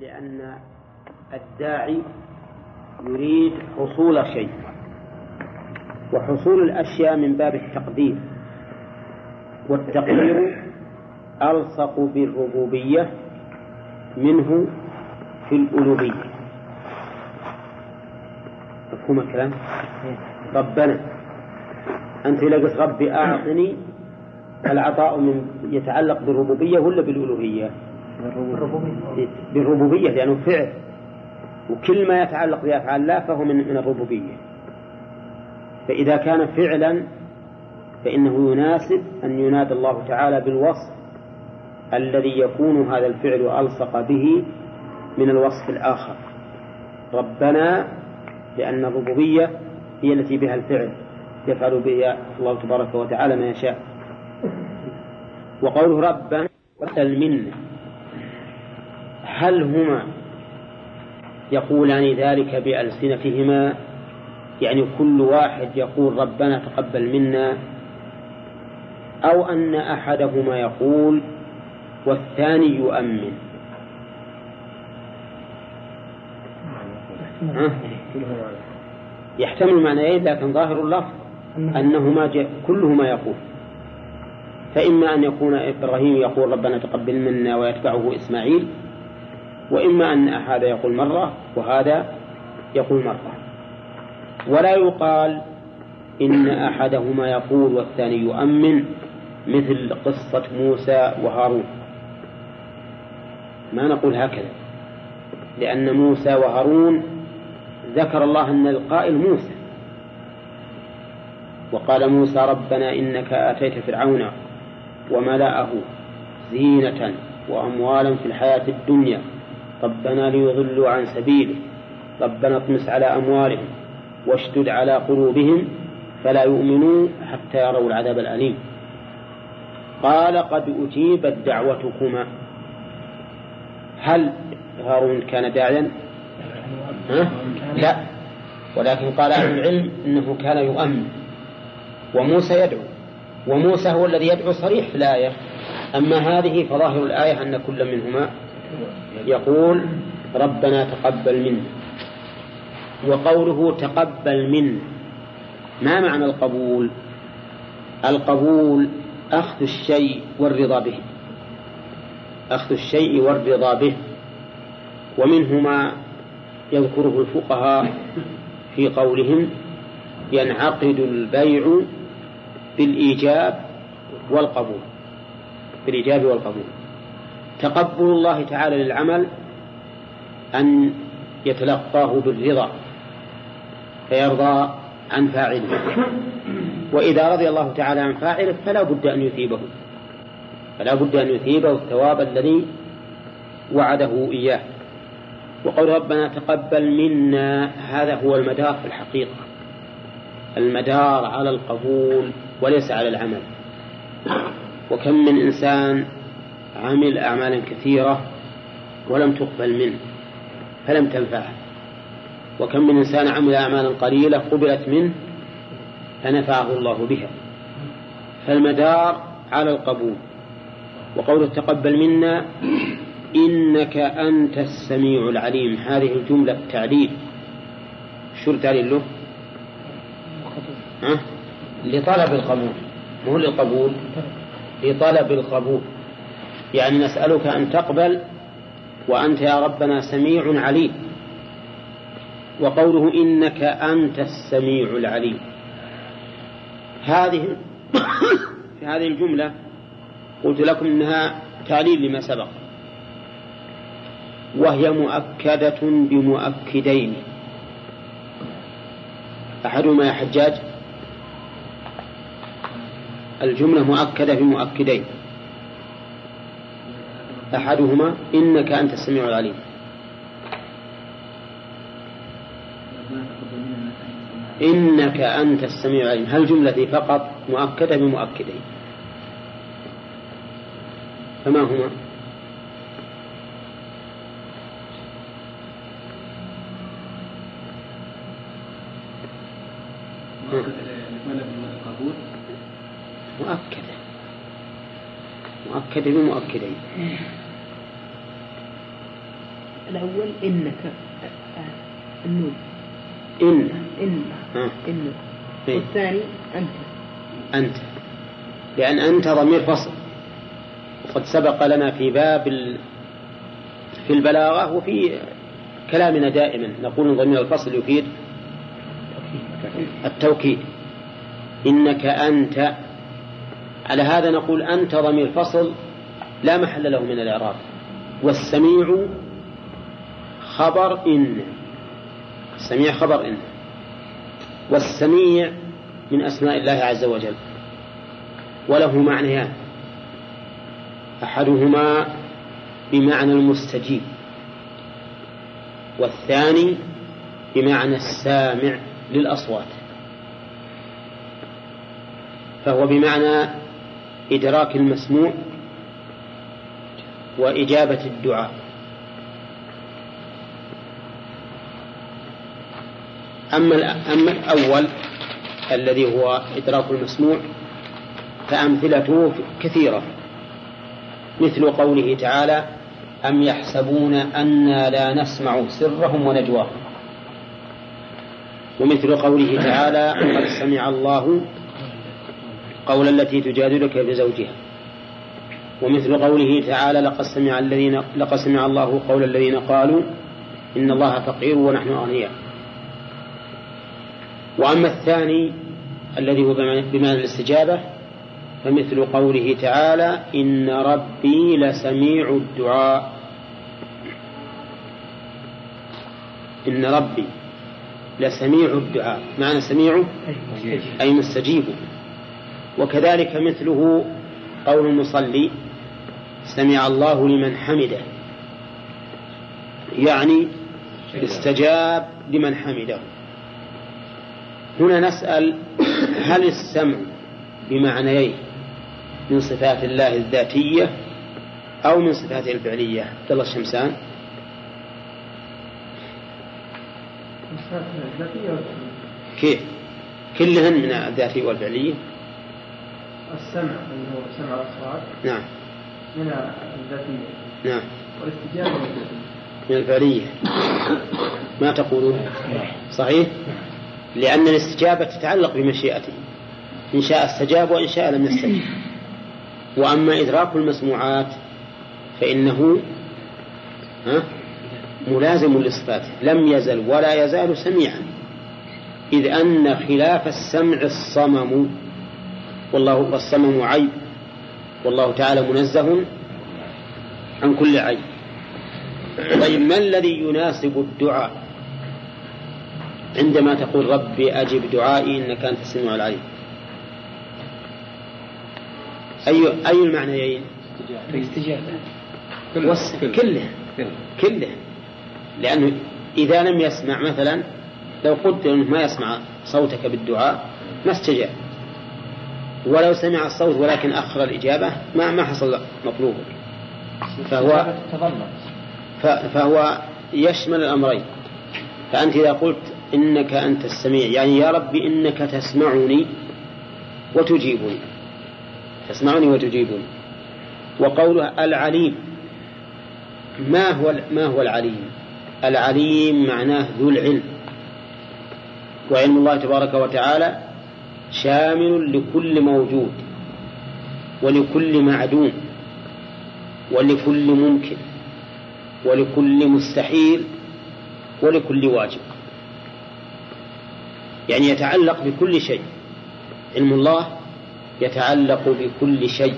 لأن الداعي يريد حصول شيء وحصول الأشياء من باب التقدير والتقدير ألصق بالربوبية منه في الألوهية مفهوم الكلام؟ ربنا أنت إذا قلت ربي أعطني العطاء من يتعلق بالربوبية ولا بالألوهية؟ بالربوبية. لأنه فعل. وكل ما يتعلق بأفعال الله فهو من من الربوبية. فإذا كان فعلا فإنه يناسب أن ينادى الله تعالى بالوصف الذي يكون هذا الفعل ألصق به من الوصف الآخر. ربنا لأن الربوبية هي التي بها الفعل يفعل بها الله تبارك وتعالى ما يشاء. وقوله ربنا المنة هل هما يقولان ذلك بألسنتهما يعني كل واحد يقول ربنا تقبل منا أو أن أحدهما يقول والثاني يؤمن. يحتمل معنيين لكن ظاهر اللفظ أنهما كلهما يقول. فإما أن يكون إبراهيم يقول ربنا تقبل منا ويتبعه إسماعيل وإما أن هذا يقول مرة وهذا يقول مرة. ولا يقال إن أحدهما يقول والثاني يؤمن مثل قصة موسى وهارون. ما نقول هكذا. لأن موسى وهارون ذكر الله أن القائل موسى. وقال موسى ربنا إنك آتيت فرعون وملأه زينة وأموالا في الحياة الدنيا. ربنا ليضلوا عن سبيله. ربنا اطمس على أموالهم واشدد على قلوبهم فلا يؤمنوا حتى يروا العذاب الأليم. قال قد أجيبت دعوتكما. هل هارون كان داعيا؟ ها؟ لا. ولكن قال أهل العلم إنه كان يؤمن. وموسى يدعو. وموسى هو الذي يدعو صريح في الآية أما هذه فظاهر الآية أن كل منهما يقول ربنا تقبل منا وقوله تقبل منا ما معنى القبول؟ القبول أخذ الشيء والرضا به أخذ الشيء والرضا به ومنه ما يذكره الفقهاء في قولهم ينعقد البيع بالإيجاب والقبول بالإيجاب والقبول. تقبل الله تعالى للعمل أن يتلقاه بالرضا فيرضى عن فاعله. وإذا رضي الله تعالى عن فاعله فلا بد أن يثيبه. فلا بد أن يثيبه الثواب الذي وعده إياه. وقول ربنا تقبل منا هذا هو المدار في الحقيقة. المدار على القبول وليس على العمل. وكم من إنسان عمل أعمالا كثيرة ولم تقبل منه فلم تنفعه. وكم من إنسان عمل أعمالا قليلة قبلت منه فنفعه الله بها. فالمدار على القبول. وقوله تقبل منا إنك أنت السميع العليم. هذه الجملة تعليل شو التعليل له؟ ها؟ لطلب القبول. مو للقبول. لطلب القبول. يعني نسألك أن تقبل وأنت يا ربنا سميع عليم. وقوله إنك أنت السميع العليم. هذه في هذه الجملة قلت لكم إنها تعليل لما سبق. وهي مؤكدة بمؤكدين. أحدهما يا حجاج؟ الجملة مؤكدة بمؤكدين. أحدهما إنك أنت السميع العليم. إنك أنت السميع العليم. هل جملة فقط مؤكدة بمؤكدين؟ فما هما؟ مؤكدة مؤكدة بمؤكدين الأول إنك النون. إن. إن. إن. إيه. والثاني أنت. أنت. لأن أنت ضمير فصل. وقد سبق لنا في باب في البلاغة وفي كلامنا دائما. نقول ضمير الفصل يفيد التوكيد. إنك أنت على هذا نقول أنت ضمير فصل لا محل له من الإعراب. والسميع خبر إن. السميع خبر إن. والسميع من أسماء الله عز وجل. وله معنيان. أحدهما بمعنى المستجيب. والثاني بمعنى السامع للأصوات. فهو بمعنى إدراك المسموع وإجابة الدعاء. أما أما الأول الذي هو إدراك المسموع فأمثلته كثيرة مثل قوله تعالى أم يحسبون أنا لا نسمع سرهم ونجواهم؟ ومثل قوله تعالى قد سمع الله قول التي تجادلك بزوجها ومثل قوله تعالى لقد سمع الذين لقد سمع الله قول الذين قالوا إن الله فقير ونحن أغنياء. وأما الثاني الذي هو بمعنى الاستجابة فمثل قوله تعالى إن ربي لسميع الدعاء. إن ربي لسميع الدعاء. معنى سميع؟ أي مستجيب. وكذلك مثله قول المصلي سمع الله لمن حمده. يعني استجاب لمن حمده. هنا نسأل هل السمع بمعنيين من صفات الله الذاتية أو من صفاته الفعلية؟ عبد الله الشمسان. كيف؟ كلهن من الذاتية والفعلية. السمع اللي هو سمع الأصوات. نعم. من الذاتية. نعم. والاستجابة من الفعلية ما تقولون؟ صحيح؟ لأن الاستجابة تتعلق بمشيئته. إن شاء استجاب وإن شاء لم يستجب. وأما إدراك المسموعات فإنه ها ملازم لصفاته لم يزل ولا يزال سميعا. إذ أن خلاف السمع الصمم والله والصمم عيب والله تعالى منزه عن كل عيب. طيب ما الذي يناسب الدعاء؟ عندما تقول ربي أجب دعائي إنك أنت السميع العليم. أي أي المعنيين؟ الاستجابة. كله كله. لأنه إذا لم يسمع مثلا لو قلت أنه ما يسمع صوتك بالدعاء ما استجاب. ولو سمع الصوت ولكن أخر الإجابة ما ما حصل مطلوبك فهو فهو يشمل الأمرين. فأنت إذا قلت إنك أنت السميع يعني يا ربي إنك تسمعني وتجيبني. تسمعني وتجيبني. وقوله العليم ما هو ما هو العليم؟ العليم معناه ذو العلم. وعلم الله تبارك وتعالى شامل لكل موجود ولكل معدوم ولكل ممكن ولكل مستحيل ولكل واجب. يعني يتعلق بكل شيء. علم الله يتعلق بكل شيء.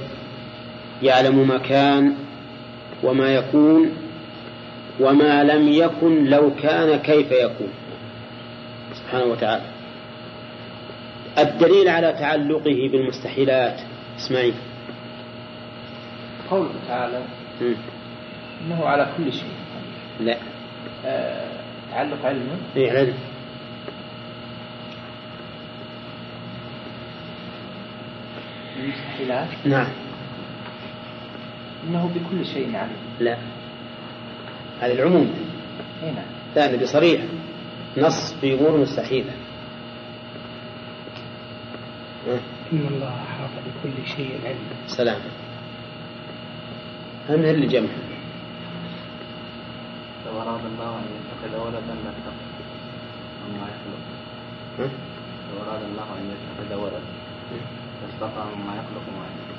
يعلم ما كان وما يكون وما لم يكن لو كان كيف يكون. سبحانه وتعالى. الدليل على تعلقه بالمستحيلات. اسمعي. قوله تعالى إنه على كل شيء. لا. آه تعلق علمه اي علم. المستحيلات. نعم. إنه بكل شيء عليم. لا. هذا العموم. هنا. نعم. لا بصريح نص في أمور مستحيلة. إن الله أحاط بكل شيء علما سلام. هم اللي جمع. لو أراد الله أن يتخذ ولدا لاستقى مما يخلق؟ لو أراد الله أن يتخذ ولدا. لاستقى مما يخلق ما يشاء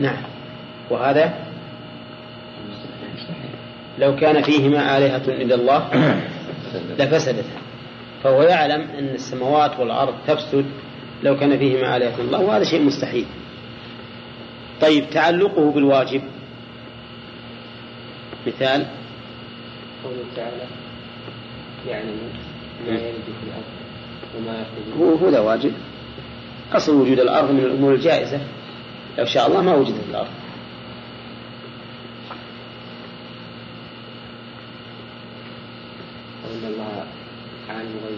نعم. وهذا؟ لو كان فيهما آلهة إلا الله لفسدتا. فهو يعلم أن السماوات والأرض تفسد لو كان فيهما آلهة الله وهذا شيء مستحيل. طيب تعلقه بالواجب. مثال. قوله تعالى يعلم ما يلج في الأرض وما يخرج هو هذا واجب. أصل وجود الأرض من الأمور الجائزة. لو شاء الله ما وجدت الأرض. الله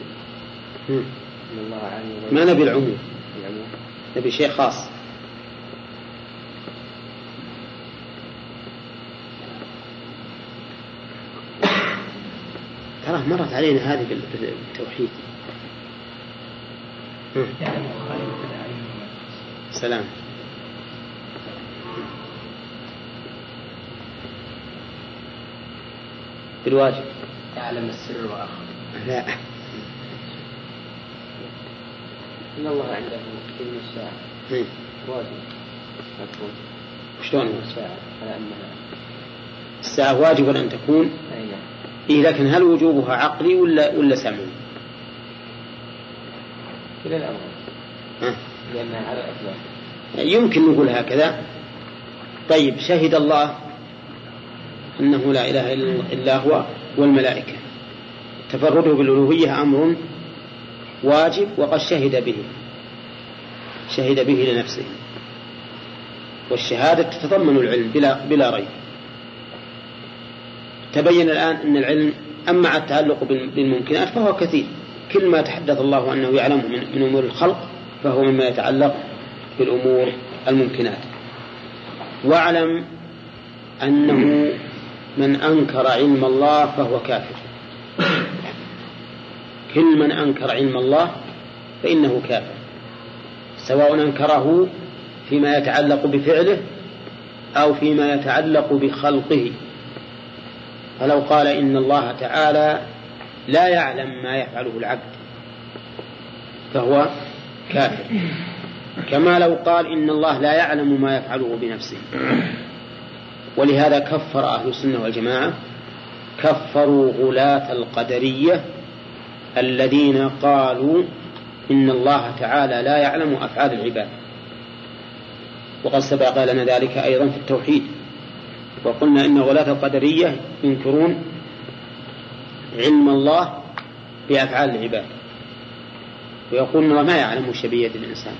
ما نبي العموم؟ العموم. نبي شيء خاص. ترى مرت علينا هذه بال- بالتوحيد سلام. بالواجب. يعلم السر وأخفى لا. إن الله عنده علم الساعة هم. واجب. مفهوم شلون؟ الساعة على أنها الساعة واجب أن تكون؟ أي نعم. إيه لكن هل وجوبها عقلي ولا ولا سمعي؟ كلا الأمر ها؟ لأنها على الأطلاق يمكن نقول هكذا. طيب شهد الله أنه لا إله إلا- إلا هو والملائكة. تفرده بالألوهية أمر واجب وقد شهد به. شهد به لنفسه. والشهادة تتضمن العلم بلا بلا ريب. تبين الآن أن العلم أما التعلق بال- بالممكنات فهو كثير. كل ما تحدث الله أنه يعلمه من, من أمور الخلق فهو مما يتعلق بالأمور الممكنات. واعلم أنه من أنكر علم الله فهو كافر. كل من أنكر علم الله فإنه كافر. سواء أنكره فيما يتعلق بفعله أو فيما يتعلق بخلقه. فلو قال إن الله تعالى لا يعلم ما يفعله العبد فهو كافر. كما لو قال إن الله لا يعلم ما يفعله بنفسه. ولهذا كفر أهل السنة والجماعة كفروا غلاة القدرية الذين قالوا إن الله تعالى لا يعلم أفعال العباد. وقد سبق لنا ذلك أيضا في التوحيد. وقلنا إن غلاة القدرية ينكرون علم الله بأفعال العباد. ويقول إن الله ما يعلم شبية الإنسان.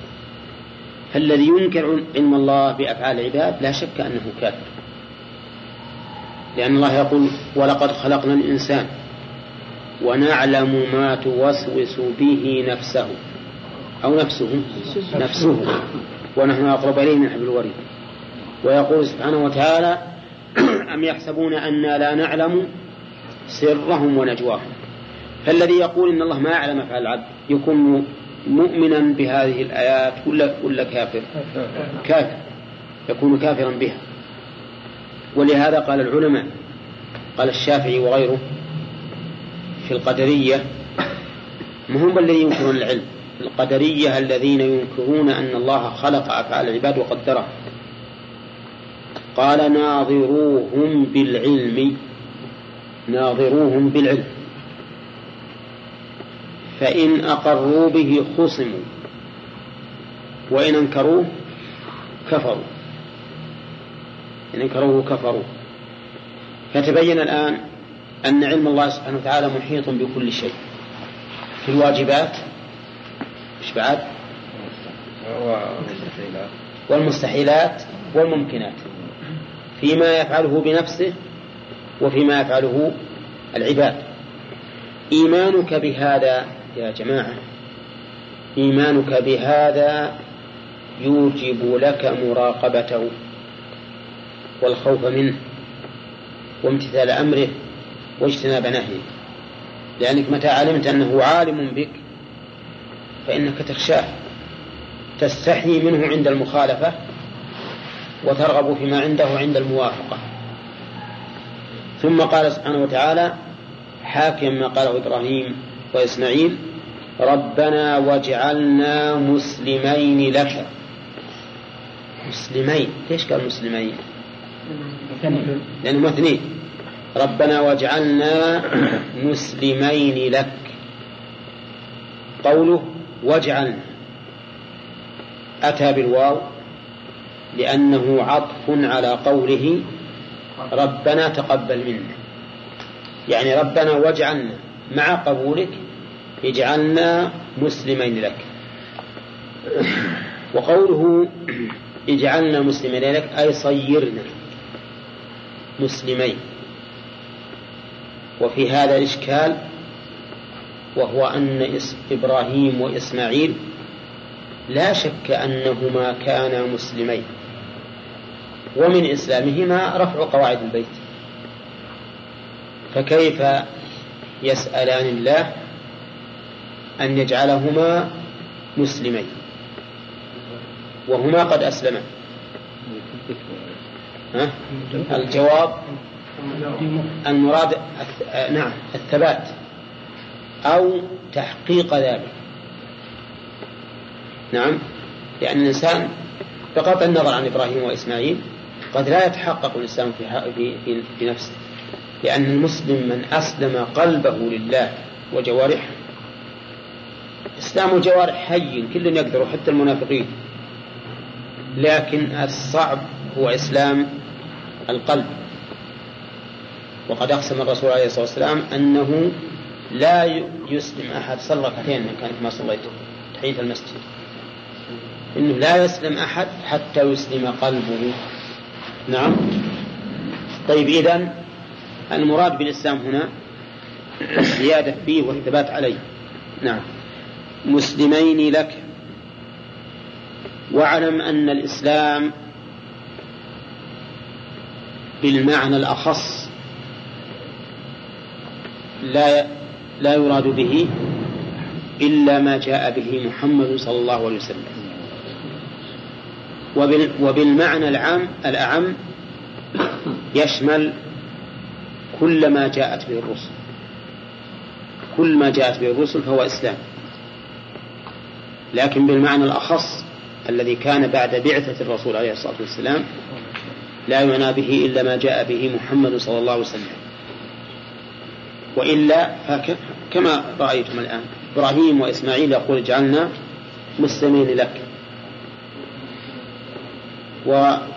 فالذي ينكر علم الله بأفعال العباد لا شك أنه كافر. لأن الله يقول ولقد خلقنا الإنسان ونعلم ما توسوس به نفسه أو نفسه نفسه. ونحن أقرب إليه من حبل الوريد. ويقول سبحانه وتعالى أم يحسبون أنا لا نعلم سرهم ونجواهم؟ فالذي يقول إن الله ما يعلم أفعال العبد يكون مؤمنا بهذه الآيات ولا ولا كافر؟ كافر. يكون كافرا بها. ولهذا قال العلماء قال الشافعي وغيره في القدرية ما هم الذين ينكرون العلم؟ القدرية الذين ينكرون أن الله خلق أفعال العباد وقدرها قال ناظروهم بالعلم. ناظروهم بالعلم. فإن أقروا به خصموا. وإن أنكروه كفروا. إن أنكروه كفروا. فتبين الآن أن علم الله سبحانه وتعالى محيط بكل شيء. في الواجبات إيش بعد؟ والمستحيلات والممكنات. فيما يفعله بنفسه وفيما يفعله العباد. إيمانك بهذا يا جماعة إيمانك بهذا يوجب لك مراقبته والخوف منه وامتثال أمره واجتناب نهيه. لأنك متى علمت أنه عالم بك فإنك تخشاه تستحي منه عند المخالفة وترغب فيما عنده عند الموافقة. ثم قال سبحانه وتعالى حاكم ما قاله إبراهيم وإسماعيل ربنا واجعلنا مسلمين لك. مسلمين؟ ليش قال مسلمين؟ لأنهم اثنين. ربنا واجعلنا مسلمين لك. قوله واجعلنا. أتى بالواو لأنه عطف على قوله ربنا تقبل منا. يعني ربنا واجعلنا مع قبولك اجعلنا مسلمين لك. وقوله اجعلنا مسلمين لك أي صيرنا. مسلمين. وفي هذا الإشكال وهو أن إبراهيم وإسماعيل لا شك أنهما كانا مسلمين ومن إسلامهما رفع قواعد البيت. فكيف يسألان الله أن يجعلهما مسلمين؟ وهما قد أسلما؟ الجواب المراد نعم الثبات أو تحقيق ذلك. نعم لأن الإنسان بغض النظر عن إبراهيم وإسماعيل قد لا يتحقق الإسلام في, في, في نفسه لأن المسلم من أسلم قلبه لله وجوارحه. إسلام الجوارح حي كل يقدر حتى المنافقين. لكن الصعب هو إسلام القلب. وقد أقسم الرسول عليه الصلاة والسلام أنه لا يسلم أحد صلى ركعتين من كانت ما صليته تحية المسجد. إنه لا يسلم أحد حتى يسلم قلبه. نعم. طيب إذن المراد بالإسلام هنا الزيادة فيه والثبات عليه. نعم. مسلمين لك. واعلم أن الإسلام بالمعنى الأخص لا لا يراد به إلا ما جاء به محمد صلى الله عليه وسلم. وبالمعنى العام الأعم يشمل كل ما جاءت به الرسل. كل ما جاءت به الرسل فهو إسلام. لكن بالمعنى الأخص الذي كان بعد بعثة الرسول عليه الصلاة والسلام لا يعنى به إلا ما جاء به محمد صلى الله عليه وسلم. وإلا كما رأيتم الآن. إبراهيم وإسماعيل يقول اجعلنا مسلمين لك. وكانت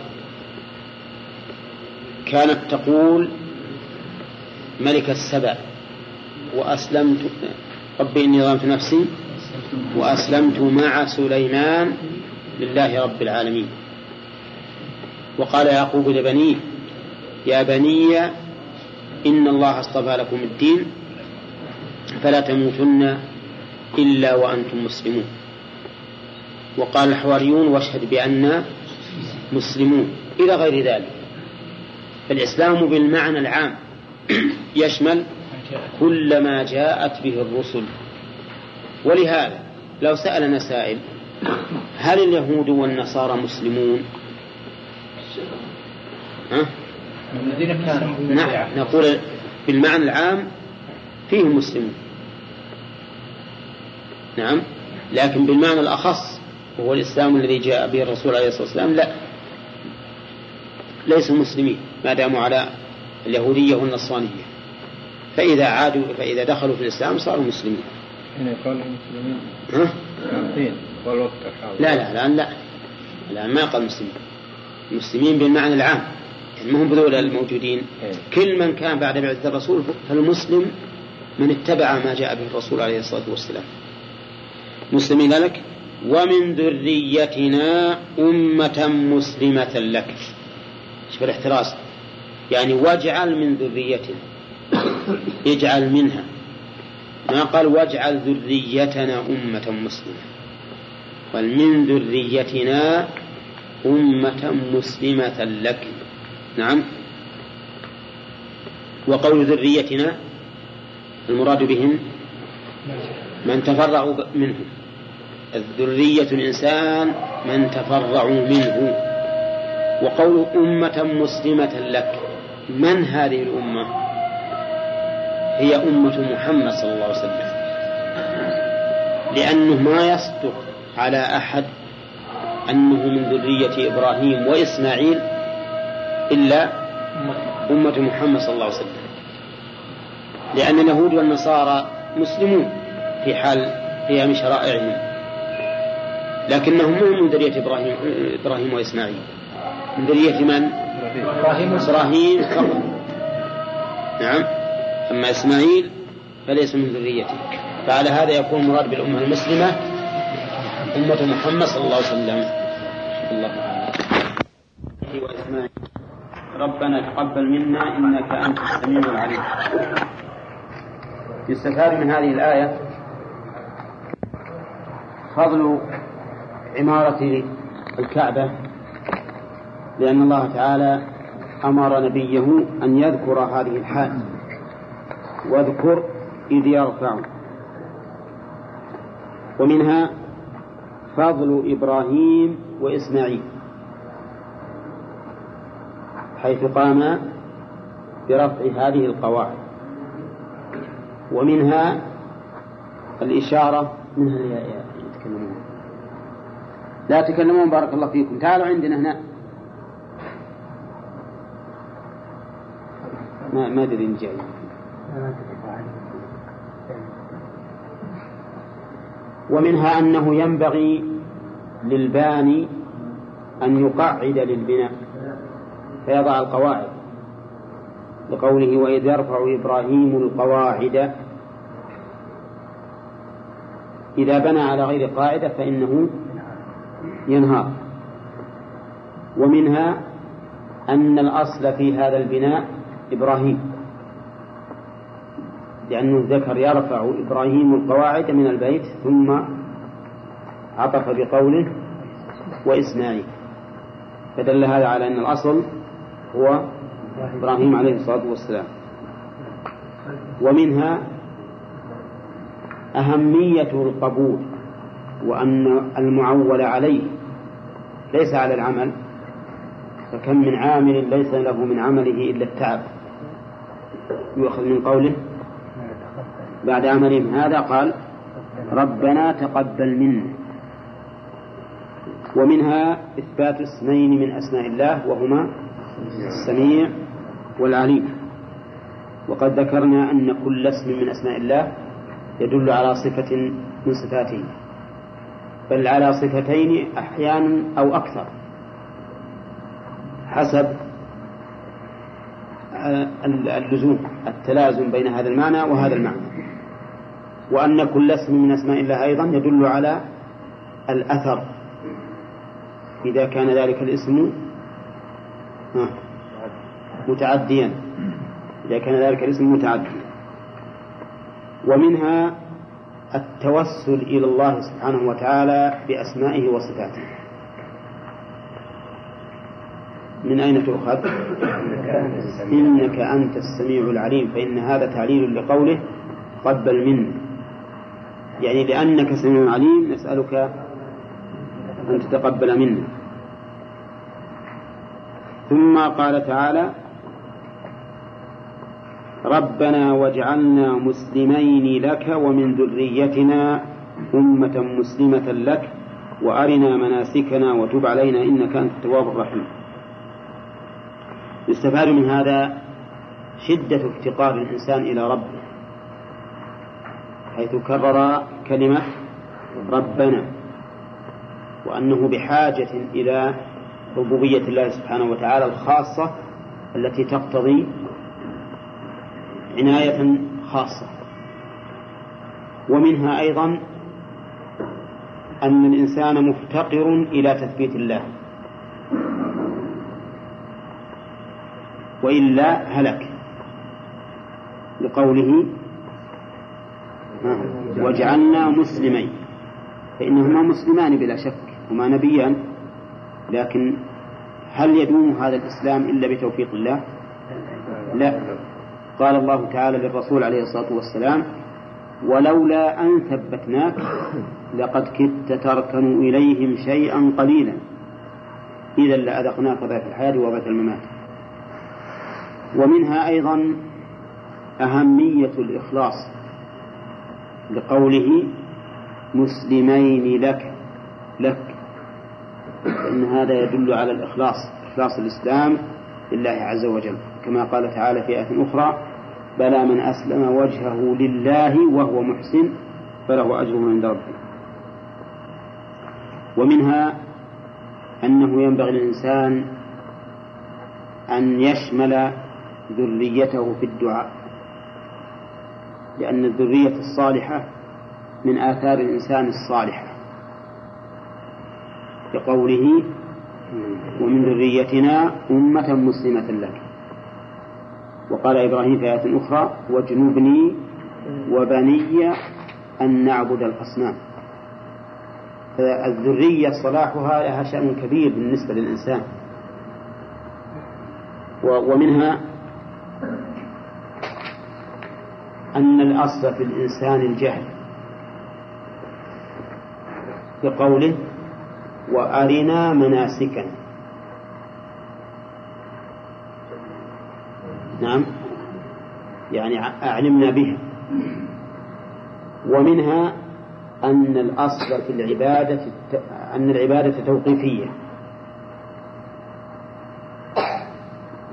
تقول ملك السبع وأسلمت ربي إني ظلمت نفسي وأسلمت مع سليمان لله رب العالمين. وقال يعقوب لبنيه يا بني إن الله اصطفى لكم الدين فلا تموتن إلا وأنتم مسلمون. وقال الحواريون واشهد بأننا مسلمون. إلى غير ذلك فالإسلام بالمعنى العام يشمل كل ما جاءت به الرسل. ولهذا لو سألنا سائل هل اليهود والنصارى مسلمون؟ ها؟ نعم. نقول بالمعنى العام فيهم مسلمون نعم. لكن بالمعنى الأخص وهو الإسلام الذي جاء به الرسول عليه الصلاة والسلام لا. ليسوا مسلمين ما داموا على اليهودية والنصرانية. فإذا عادوا فإذا دخلوا في الإسلام صاروا مسلمين. هنا قالوا مسلمين. ها؟ لا لا الآن لا. الآن ما قال مسلمين. المسلمين بالمعنى العام. يعني ما هم بذول الموجودين كل من كان بعد بعثة الرسول فالمسلم من اتبع ما جاء به الرسول عليه الصلاة والسلام. مسلمين لك ومن ذريتنا أمة مسلمة لك. شوف الاحتراز يعني واجعل من ذريتنا. اجعل منها. ما قال واجعل ذريتنا أمة مسلمة. قال من ذريتنا أمة مسلمة لك. نعم. وقول ذريتنا المراد بهم من تفرعوا منه. الذرية الإنسان من تفرعوا منه. وقول أمة مسلمة لك من هذه الأمة؟ هي أمة محمد صلى الله عليه وسلم. لأنه ما يصدق على أحد أنه من ذرية إبراهيم وإسماعيل إلا أمة محمد صلى الله عليه وسلم. لأن اليهود والنصارى مسلمون في حال قيام شرائعهم. لكنهم مو من ذرية إبراهيم إبراهيم وإسماعيل. من ذرية من؟ إبراهيم إبراهيم فقط. نعم. أما إسماعيل فليس من ذريته. فعلى هذا يكون المراد بالأمة المسلمة أمة محمد صلى الله عليه وسلم. الله وإسماعيل. ربنا تقبل منا إنك أنت السميع العليم. يستفاد من هذه الآية فضل عمارة الكعبة لأن الله تعالى أمر نبيه أن يذكر هذه الحال. واذكر إذ يرفع. ومنها فضل إبراهيم وإسماعيل. حيث قام برفع هذه القواعد. ومنها الإشارة منها يتكلمون. لا تكلمون بارك الله فيكم. تعالوا عندنا هنا. ما ما أدري جاي. ومنها أنه ينبغي للباني أن يقعد للبناء. فيضع القواعد لقوله وإذ يرفع إبراهيم القواعد. إذا بنى على غير قاعدة فإنه ينهار. ومنها أن الأصل في هذا البناء إبراهيم. لأنه الذكر يرفع إبراهيم القواعد من البيت ثم عطف بقوله وإسماعيل. فدل هذا على أن الأصل هو إبراهيم عليه الصلاة والسلام. ومنها أهمية القبول وأن المعول عليه ليس على العمل فكم من عامل ليس له من عمله إلا التعب. يؤخذ من قوله بعد عملهم هذا قال ربنا تقبل منا. ومنها إثبات اسمين من أسماء الله وهما السميع والعليم. وقد ذكرنا أن كل اسم من أسماء الله يدل على صفة من صفاته بل على صفتين أحيانا أو أكثر حسب اللزوم التلازم بين هذا المعنى وهذا المعنى. وأن كل اسم من أسماء الله أيضا يدل على الأثر إذا كان ذلك الاسم متعديا إذا كان ذلك الاسم متعديا ومنها التوسل إلى الله سبحانه وتعالى بأسمائه وصفاته. من أين تؤخذ؟ إنك أنت السميع العليم فإن هذا تعليل لقوله قبل منه يعني لأنك سميع عليم نسألك أن تتقبل منا. ثم قال تعالى ربنا واجعلنا مسلمين لك ومن ذريتنا أمة مسلمة لك وأرنا مناسكنا وتب علينا إنك أنت التواب الرحيم. يستفاد من هذا شدة افتقار الإنسان إلى ربه حيث كرر كلمة ربنا وأنه بحاجة إلى ربوبية الله سبحانه وتعالى الخاصة التي تقتضي عناية خاصة. ومنها أيضا أن الإنسان مفتقر إلى تثبيت الله. وإلا هلك. لقوله واجعلنا مسلمين. فإنهما مسلمان بلا شك. هما نبيان. لكن هل يدوم هذا الإسلام إلا بتوفيق الله؟ لا. قال الله تعالى للرسول عليه الصلاة والسلام ولولا أن ثبتناك لقد كدت تركن إليهم شيئا قليلا. إذا لأذقناك ضعف الحياة وضعف الممات. ومنها أيضا أهمية الإخلاص لقوله مسلمين لك لك فإن هذا يدل على الإخلاص إخلاص الإسلام لله عز وجل. كما قال تعالى في آية أخرى بلى من أسلم وجهه لله وهو محسن فله أجره عند ربه. ومنها أنه ينبغي للإنسان أن يشمل ذريته في الدعاء لأن الذرية الصالحة من آثار الإنسان الصالحة. بقوله ومن ذريتنا أمة مسلمة لك. وقال إبراهيم في آية أخرى واجنبني وبني أن نعبد الأصنام. فالذرية صلاحها لها شأن كبير بالنسبة للإنسان. ومنها أن الأصل في الإنسان الجهل. بقوله وأرنا مناسكنا نعم. يعني أعلمنا بها. ومنها أن الأصل في العبادة أن العبادة توقيفية.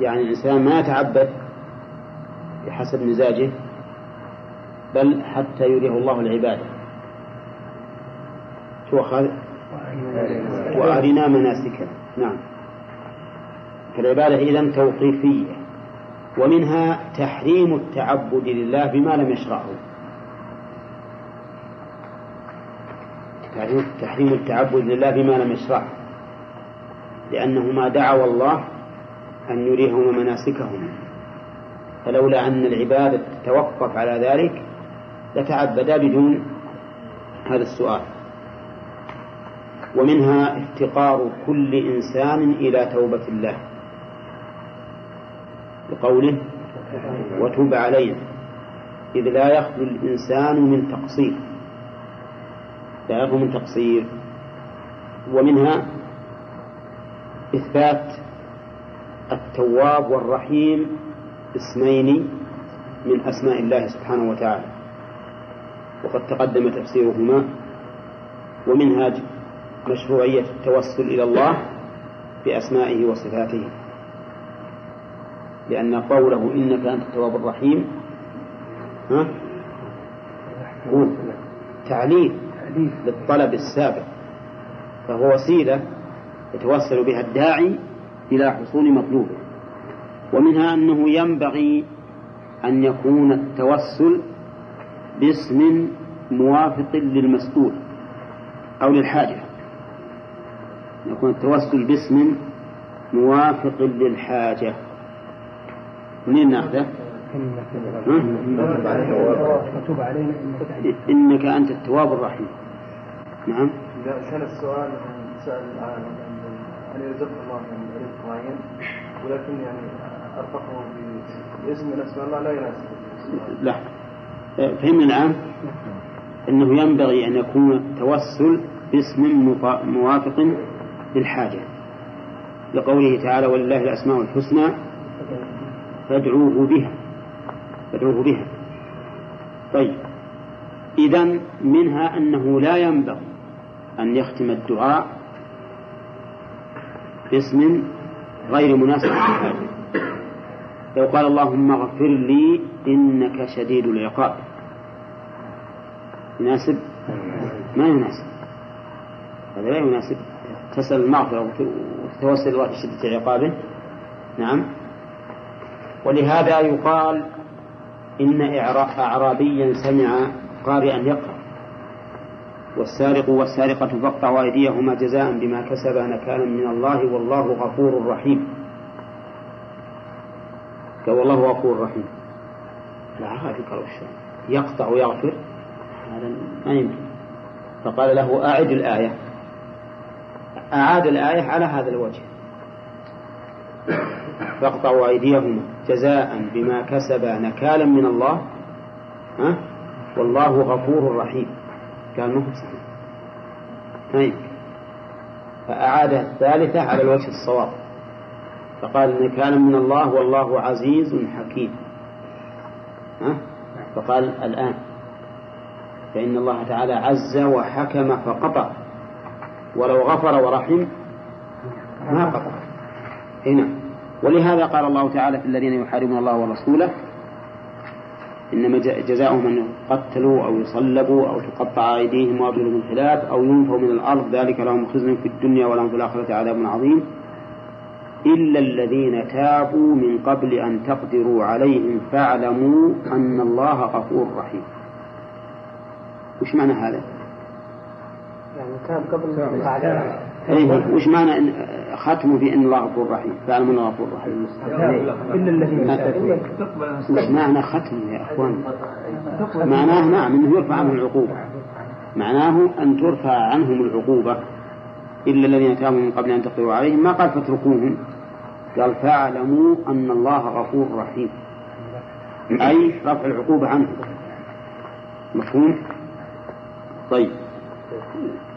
يعني الإنسان ما يتعبد بحسب مزاجه بل حتى يريه الله العبادة. وأرنا مناسكنا نعم. فالعبادة إذن توقيفية. ومنها تحريم التعبد لله بما لم يشرعه. تحريم التعبد لله بما لم يشرعه. لأنهما دعوا الله أن يريهم مناسكهم. فلولا أن العبادة تتوقف على ذلك لتعبدا بدون هذا السؤال. ومنها افتقار كل إنسان إلى توبة الله. بقوله وتوب علينا إذ لا يخلو الإنسان من تقصير. لا يخلو من تقصير. ومنها إثبات التواب والرحيم اسمين من أسماء الله سبحانه وتعالى. وقد تقدم تفسيرهما. ومنها مشروعية التوسل إلى الله بأسمائه وصفاته. لأن قوله إنك أنت التواب الرحيم ها؟ هو تعليل. للطلب السابق. فهو وسيلة يتوسل بها الداعي إلى حصول مطلوبه. ومنها أنه ينبغي أن يكون التوسل باسم موافق للمسؤول أو للحاجة. يكون التوسل باسم موافق للحاجة. منين ناخذه؟ إنك أنت. التواب الرحيم. نعم. إذا كان السؤال سأل أن يرزق الله من رزق معين؟ ولكن يعني أرفقه باسم من أسماء الله لا يناسب. لا. فهمنا الآن؟ أنه ينبغي أن يكون التوسل باسم موافق للحاجة. لقوله تعالى ولله الأسماء الحسنى فادعوه بها. فادعوه بها. طيب. إذا منها أنه لا ينبغي أن يختم الدعاء باسم غير مناسب. للحاجة لو قال اللهم اغفر لي إنك شديد العقاب. يناسب؟ ما يناسب. هذا لا يناسب. تسأل المغفرة وتتوسل الله بشدة عقابه. نعم. ولهذا يقال إن أعرابيا سمع قارئا يقرأ. والسارق والسارقة فاقطعوا أيديهما جزاء بما كسبا نكالا من الله والله غفور رحيم. قال والله غفور رحيم. لا قالوا يقطع ويغفر. هذا ما يمكن. فقال له أعد الآية. أعاد الآية على هذا الوجه. فاقطعوا أيديهما جزاء بما كسبا نكالا من الله. ها؟ والله غفور رحيم. قال ما طيب. فأعاد الثالثة على الوجه الصواب. فقال نكالا من الله والله عزيز حكيم. ها؟ فقال الآن. فإن الله تعالى عز وحكم فقطع. ولو غفر ورحم. ما قطع هنا ولهذا قال الله تعالى في الذين يحاربون الله ورسوله إنما جزاؤهم أن يقتلوا أو يصلبوا أو تقطع أيديهم وأرجلهم من خلاف أو ينفوا من الأرض. ذلك لهم خزي في الدنيا ولهم في الآخرة عذاب عظيم. إلا الذين تابوا من قبل أن تقدروا عليهم فاعلموا أن الله غفور رحيم. وش معنى هذا؟ يعني كان قبل بعد إيه وش معنى إن ختمه بأن الله غفور رحيم؟ فاعلموا أن الله غفور رحيم. إلا الذين وش معنى ختمه يا أخوان. معناه نعم أنه يرفع عنهم العقوبة. معناه أن ترفع عنهم العقوبة. إلا الذين تابوا من قبل أن تقدروا عليهم. ما قال فاتركوهم. قال فاعلموا أن الله غفور رحيم. أي رفع العقوبة عنهم. مفهوم؟ طيب.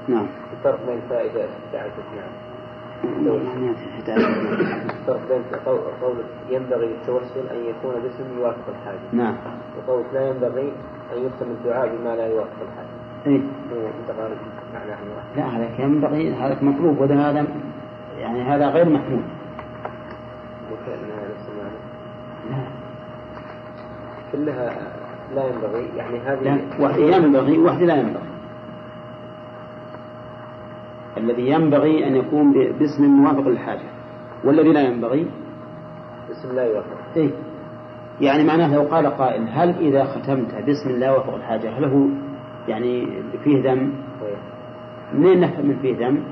نعم. الفرق بين فائدة تعدد نعم. يعني الفرق بين قول ينبغي للتوسل أن يكون باسم يوافق الحاجة. نعم. وقولك لا ينبغي أن يختم الدعاء بما لا يوافق الحاجة. إيه. متقارب معناه واحد لا هذا ينبغي هذا مطلوب وهذا هذا يعني هذا غير محمود. المعنى لا. كلها لا ينبغي يعني لا هذه واحد ينبغي وواحد لا ينبغي. الذي ينبغي أن يكون باسم موافق للحاجة. والذي لا ينبغي؟ اسم لا يوافق. إيه. يعني معناه لو قال قائل هل إذا ختمت باسم لا يوافق الحاجة هل هو يعني فيه ذم طيب. منين نفهم من فيه ذم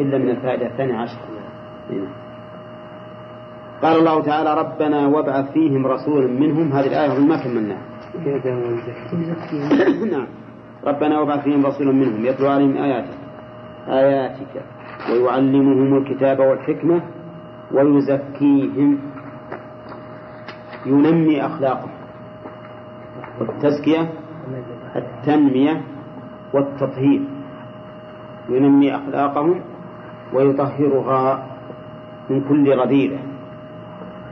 إلا من الفائدة الثانية عشر. هنا. قال الله تعالى ربنا وابعث فيهم رسولا منهم. هذه الآية ما كملناها. نعم. ربنا وابعث فيهم رسولا منهم. يتلو عليهم آياتك آياتك ويعلمهم الكتاب والحكمة ويزكيهم. ينمي أخلاقهم والتزكية التنمية والتطهير. ينمي أخلاقهم ويطهرها من كل رذيلة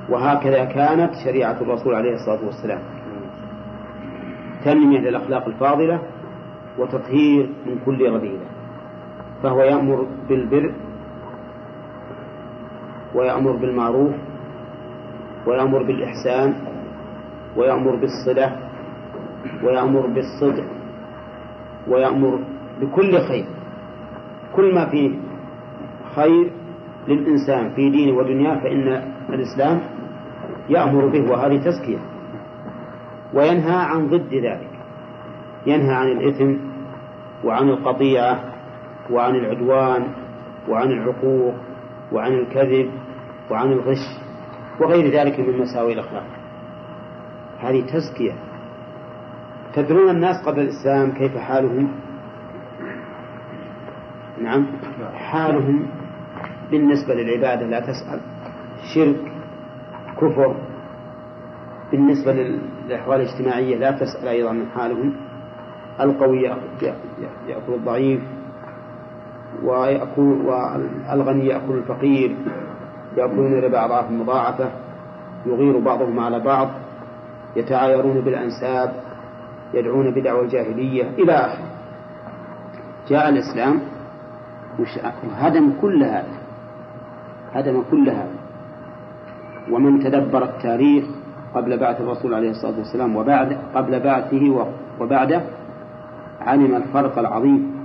وهكذا كانت شريعة الرسول عليه الصلاة والسلام. تنمية للأخلاق الفاضلة وتطهير من كل رذيلة فهو يأمر بالبر ويأمر بالمعروف ويأمر بالإحسان ويأمر بالصلة ويأمر بالصدق ويأمر بكل خير. كل ما فيه خير للإنسان في دينه ودنياه فإن الإسلام يأمر به وهذه تزكية. وينهى عن ضد ذلك. ينهى عن الإثم وعن القطيعة وعن العدوان وعن العقوق وعن الكذب وعن الغش وغير ذلك من مساوئ الأخلاق. هذه تزكية. تدرون الناس قبل الإسلام كيف حالهم؟ نعم. حالهم بالنسبة للعبادة لا تسأل. شرك كفر. بالنسبة للأحوال الاجتماعية لا تسأل أيضا عن حالهم. القوي يأكل الضعيف. ويأكل والغني يأكل الفقير يأكلون الربا أضعاف مضاعفة يغير بعضهم على بعض يتعايرون بالأنساب يدعون بدعوى الجاهلية إلى آخره. جاء الإسلام وهدم كل هذا هدم كل هذا. ومن تدبر التاريخ قبل بعث الرسول عليه الصلاة والسلام وبعد قبل بعثه وبعده علم الفرق العظيم.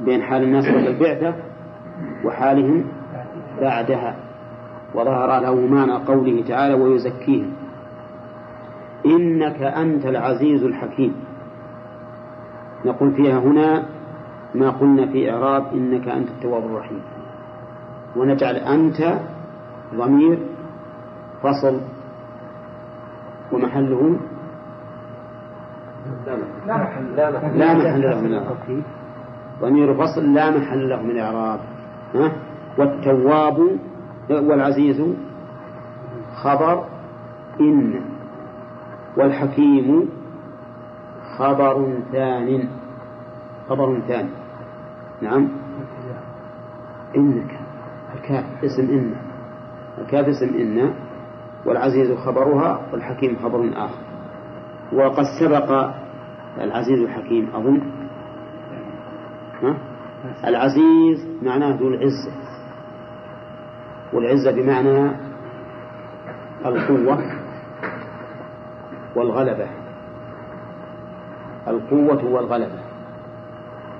بين حال الناس قبل البعثة وحالهم بعدها. وظهر له معنى قوله تعالى ويزكيهم. إنك أنت العزيز الحكيم. نقول فيها هنا ما قلنا في إعراب إنك أنت التواب الرحيم. ونجعل أنت ضمير فصل ومحله. لا محل. لا محل. لا محل. له من الإعراب ضمير فصل لا محل له من الإعراب ها؟ والتواب والعزيز خبر إن والحكيم خبر ثان خبر ثاني نعم إنك الكاف اسم إن الكاف اسم إن والعزيز خبرها والحكيم خبر آخر وقد سبق العزيز الحكيم أظن؟ العزيز معناه ذو العزة. والعزة بمعنى القوة والغلبة. القوة والغلبة.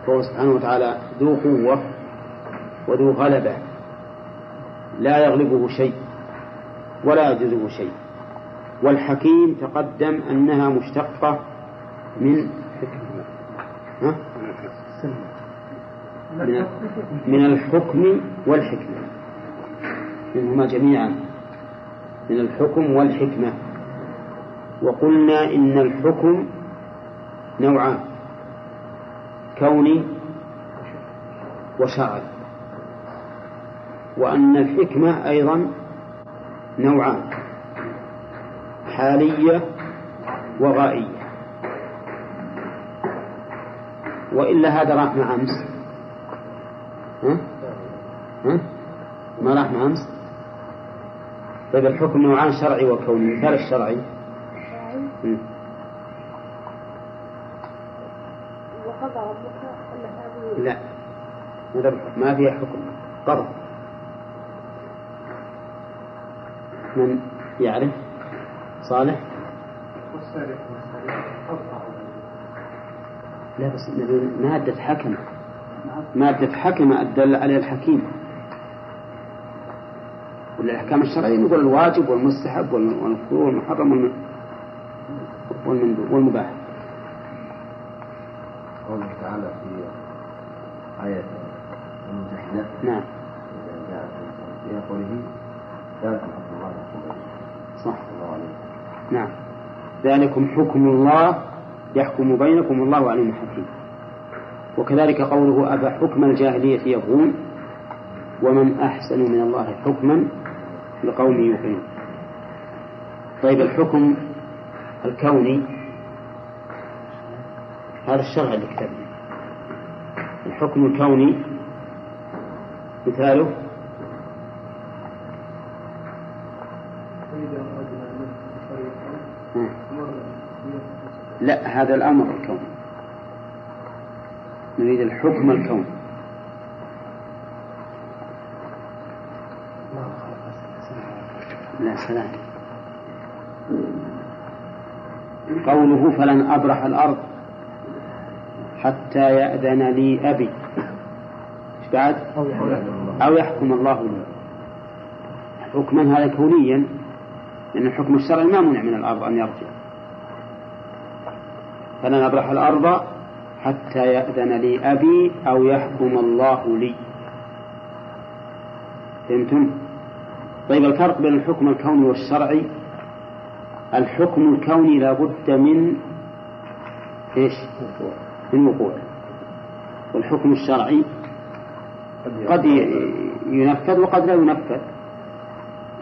فهو سبحانه وتعالى ذو قوة وذو غلبة. لا يغلبه شيء ولا يجوزه شيء. والحكيم تقدم أنها مشتقة من ها؟ من, الحكم والحكمة. منهما جميعا. من الحكم والحكمة. وقلنا إن الحكم نوعان. كوني وشرعي وأن الحكمة أيضا نوعان. حالية وغائية. وإلا هذا راح مع أمس؟ ها؟ ما راح مع أمس طيب الحكم نوعان شرعي وكوني. مثال الشرعي. لا. ما فيها حكم. قرض. من يعرف؟ صالح؟ لا بس مادة حكم مادة حكم الدل عليها الحكيم. والأحكام الشرعية نقول الواجب والمستحب والمكروه والمحرم والمباح. قوله تعالى في آية الممتحنة. نعم. في قوله ذلكم حكم الله يحكم صح. الله عليه نعم. ذلكم حكم الله يحكم بينكم الله عليم حكيم. وكذلك قوله أبا حكم الجاهلية يبغون ومن أحسن من الله حكما لقوم يوقنون. طيب الحكم الكوني هذا الشرع اللي كتبنا الحكم الكوني مثاله لا هذا الأمر الكوني. نريد الحكم الكوني. لا سلام قوله فلن أبرح الأرض حتى يأذن لي أبي. إيش بعد؟ أو يحكم الله. لي. حكما هذا كونيا لأن الحكم الشرعي ما منع من الأرض أن يرجع. فلن أبرح الأرض حتى يأذن لي أبي أو يحكم الله لي. فهمتم؟ طيب الفرق بين الحكم الكوني والشرعي الحكم الكوني لا بد من إيش؟ من وقوع. والحكم الشرعي قد ينفذ. وقد لا ينفذ.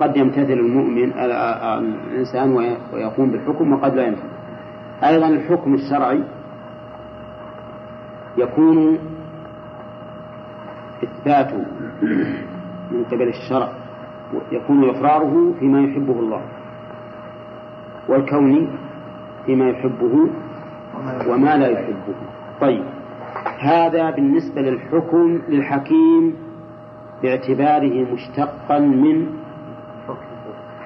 قد يمتثل المؤمن الإنسان ويقوم بالحكم وقد لا يمتثل أيضا الحكم الشرعي يكون إثباته من قبل الشرع يكون إقراره فيما يحبه الله والكون فيما يحبه وما لا يحبه. طيب هذا بالنسبة للحكم للحكيم باعتباره مشتقا من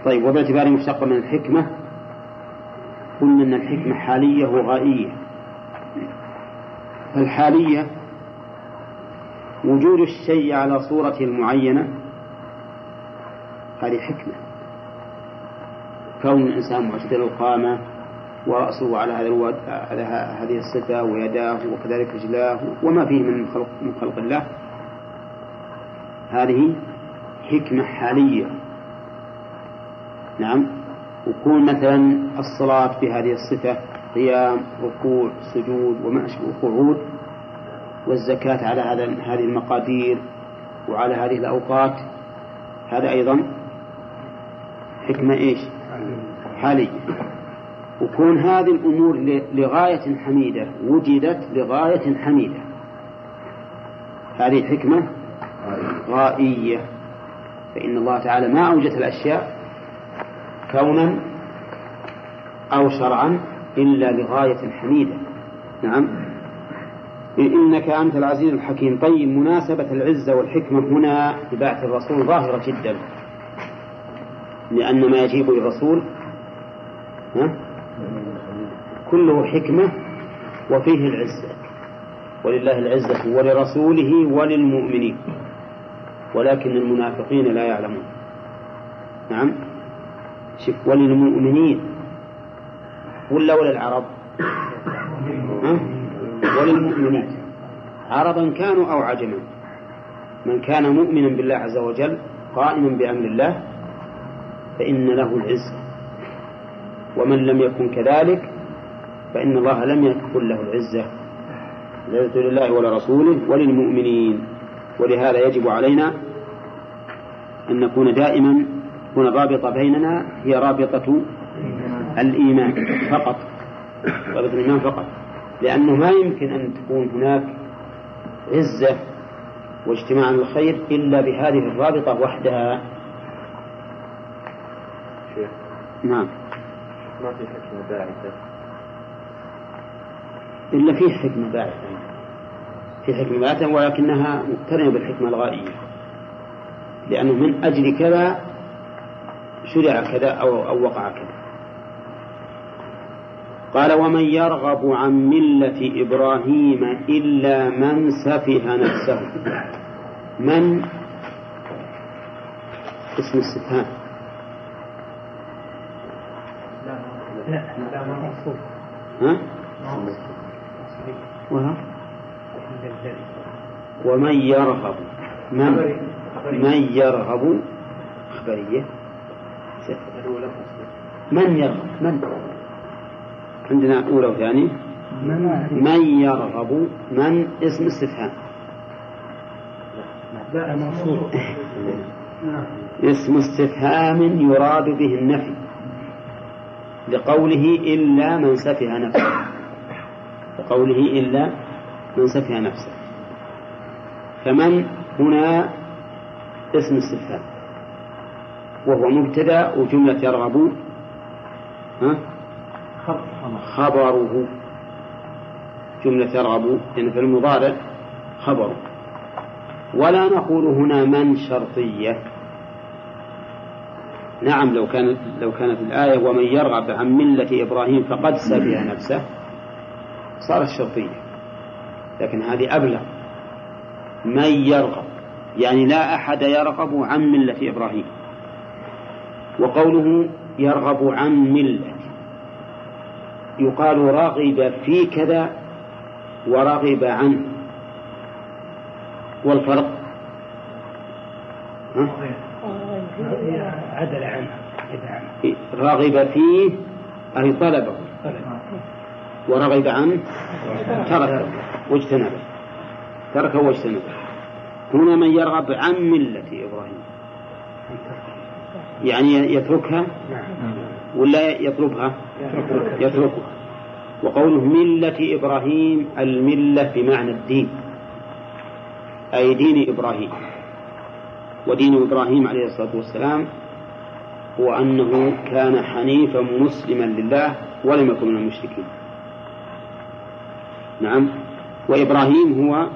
طيب وباعتباره مشتقا من الحكمة قلنا أن الحكمة حالية وغائية. فالحالية وجود الشيء على صورته المعينة هذه حكمة. كون الإنسان معتدل القامة ورأسه على هذا الود... على هذه الصفة ويداه وكذلك رجلاه وما فيه من خلق من خلق الله هذه حكمة حالية. نعم. وكون مثلا الصلاة بهذه الصفة قيام ركوع سجود وما أشبه قعود والزكاة على هذا هذه المقادير وعلى هذه الأوقات هذا أيضا حكمة إيش؟ حالية. وكون هذه الأمور لغاية حميدة وجدت لغاية حميدة. هذه حكمة غائية فإن الله تعالى ما أوجد الأشياء كونا أو شرعا إلا لغاية حميدة. نعم. إنك أنت العزيز الحكيم. طيب مناسبة العزة والحكمة هنا ببعث الرسول ظاهرة جدا. لأن ما يجيب للرسول؟ كله حكمة وفيه العزة. ولله العزة ولرسوله وللمؤمنين. ولكن المنافقين لا يعلمون. نعم؟ شوف وللمؤمنين. ولا وللعرب؟ وللمؤمنين عربا كانوا أو عجما. من كان مؤمنا بالله عز وجل قائما بأمر الله فإن له العزة. ومن لم يكن كذلك فإن الله لم يكن له العزة. العزة لله ولرسوله وللمؤمنين. ولهذا يجب علينا أن نكون دائما تكون الرابطة بيننا هي رابطة الإيمان فقط. رابطة الإيمان فقط. لأنه ما يمكن أن تكون هناك عزة واجتماع الخير إلا بهذه الرابطة وحدها شيخ نعم. ما في حكمة باعثة. إلا فيه حكمة باعثة. في حكمة باعثة ولكنها مقترنة بالحكمة الغائية. لأنه من أجل كذا شرع كذا أو, أو وقع كذا. قال ومن يرغب عن ملة إبراهيم إلا من سفه نفسه. من؟ اسم استفهام لا لا موصول ها؟ وها؟ ومن يرغب من؟ من يرغب؟ خبرية. من يرغب؟ من؟ عندنا أولى وثانية. من يرغب؟ من؟ اسم استفهام. لا موصول اسم استفهام يراد به النفي. لقوله إلا من سفه نفسه. لقوله إلا من سفه نفسه. فمن هنا اسم استفهام. وهو مبتدأ وجملة يرغب ها؟ خبره. جملة يرغب لأن في المضارع خبره. ولا نقول هنا من شرطية. نعم لو كانت لو كانت الآية ومن يرغب عن ملة إبراهيم فقد سفه نفسه صارت شرطية لكن هذه أبلغ. من يرغب؟ يعني لا أحد يرغب عن ملة إبراهيم. وقوله يرغب عن ملة. يقال رغب في كذا ورغب عنه. والفرق؟ ها؟ عدل عنه رغب فيه أي طلبه. ورغب عنه تركه واجتنبه. تركه واجتنبه. هنا من يرغب عن ملة إبراهيم. يعني يتركها ولا يطلبها؟ يتركها. وقوله ملة إبراهيم الملة بمعنى الدين. أي دين إبراهيم. ودين إبراهيم عليه الصلاة والسلام هو أنه كان حنيفا مسلما لله ولم يكن من المشركين. نعم. وإبراهيم هو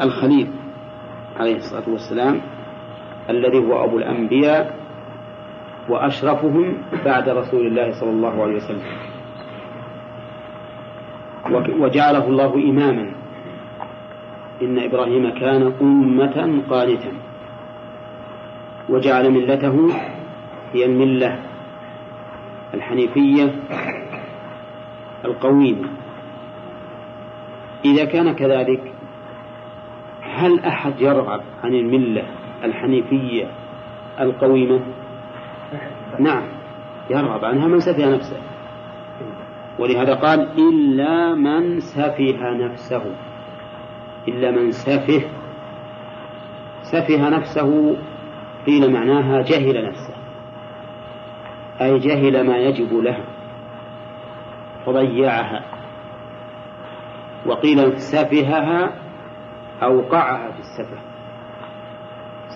الخليل عليه الصلاة والسلام الذي هو أبو الأنبياء وأشرفهم بعد رسول الله صلى الله عليه وسلم. وجعله الله إماما. إن إبراهيم كان أمة قانتا. وجعل ملته هي الملة الحنيفية القويمة. إذا كان كذلك هل أحد يرغب عن الملة الحنيفية القويمة؟ نعم يرغب عنها من سفه نفسه. ولهذا قال إلا من سفه نفسه إلا من سفه سفه نفسه قيل معناها جهل نفسه. أي جهل ما يجب لها. فضيعها. وقيل سفهها أوقعها في السفه.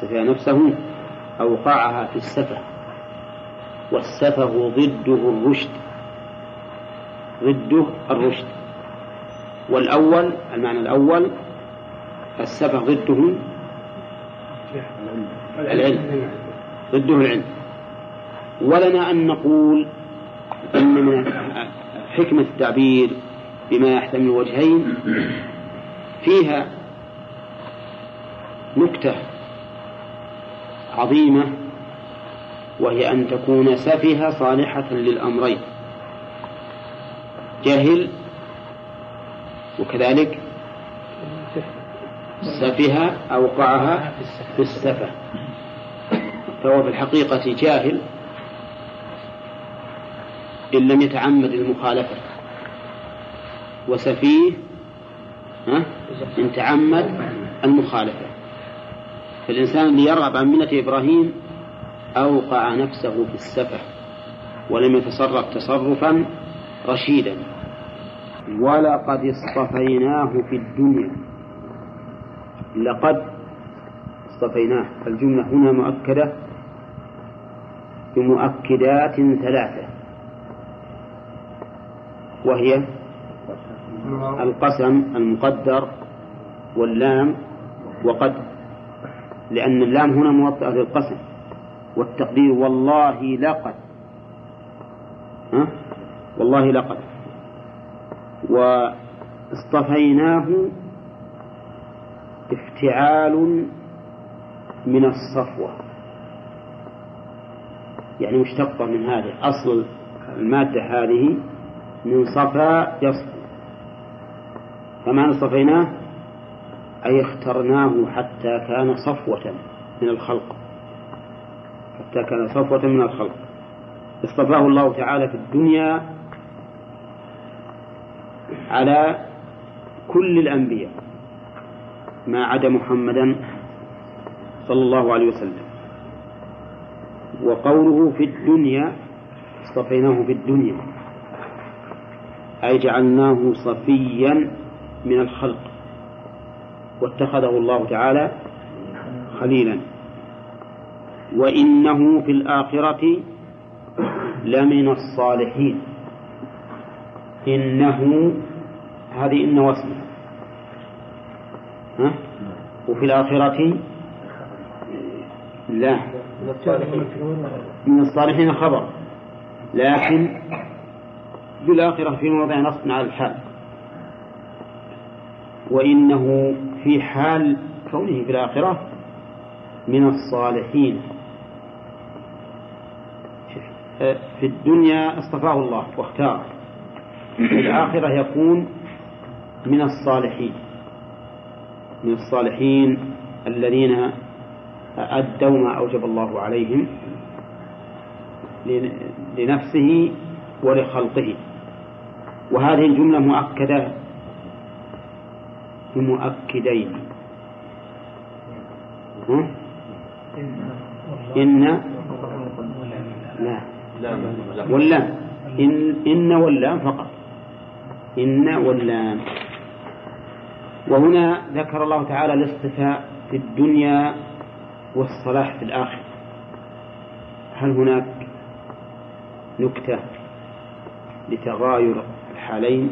فيها نفسه أوقعها في السفه. والسفه ضده الرشد. ضده الرشد. والأول المعنى الأول السفه ضده العلم. ضده العلم. ولنا أن نقول أن من حكمة التعبير بما يحتمل وجهين فيها نكتة عظيمة وهي أن تكون سفيهة صالحة للأمرين. جاهل وكذلك سفيهة أوقعها في السفة. فهو في الحقيقة جاهل إن لم يتعمد المخالفة. وسفيه إن تعمد المخالفة. فالإنسان اللي يرغب عن ملة إبراهيم أوقع نفسه في السفة ولم يتصرف تصرفا رشيدا. ولقد اصطفيناه في الدنيا. لقد اصطفيناه الجملة هنا مؤكدة بمؤكدات ثلاثة وهي القسم المقدر واللام وقد لأن اللام هنا موطئة للقسم والتقدير والله لقد ها؟ والله لقد واصطفيناه افتعال من الصفوة. يعني مشتقة من هذه أصل المادة هذه من صفا يصفو. فما اصطفيناه أي اخترناه حتى كان صفوة من الخلق. حتى كان صفوة من الخلق. اصطفاه الله تعالى في الدنيا على كل الأنبياء. ما عدا محمدا صلى الله عليه وسلم. وقوله في الدنيا اصطفيناه في الدنيا. أي جعلناه صفيا من الخلق. واتخذه الله تعالى خليلا. وإنه في الآخرة لمن الصالحين. إنه هذه إن واسمه وفي الآخرة لا. من الصالحين خبر لكن بالآخرة في موضع نصب على الحال. وإنه في حال كونه في الآخرة من الصالحين. في الدنيا اصطفاه الله واختاره في الآخرة يكون من الصالحين. من الصالحين الذين أدوا ما أوجب الله عليهم لنفسه ولخلقه. وهذه الجملة مؤكدة بمؤكدين إن لا. واللام. إن, إن واللام فقط. إن واللام. وهنا ذكر الله تعالى الاصطفاء في الدنيا والصلاح في الآخرة. هل هناك نكتة لتغاير الحالين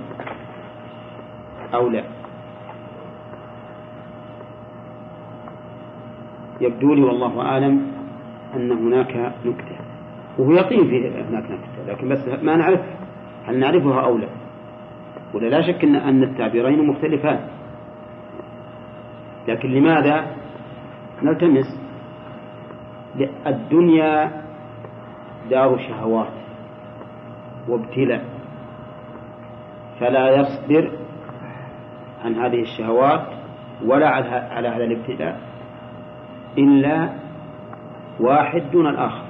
أو لا؟ يبدو لي والله أعلم أن هناك نكتة وهو يقين في هناك نكتة لكن بس ما نعرف هل نعرفها أو لا. ولا لا شك أن التعبيرين مختلفان. لكن لماذا؟ نلتمس. الدنيا دار شهوات وابتلاء. فلا يصبر عن هذه الشهوات ولا على هذا الابتلاء إلا واحد دون الآخر.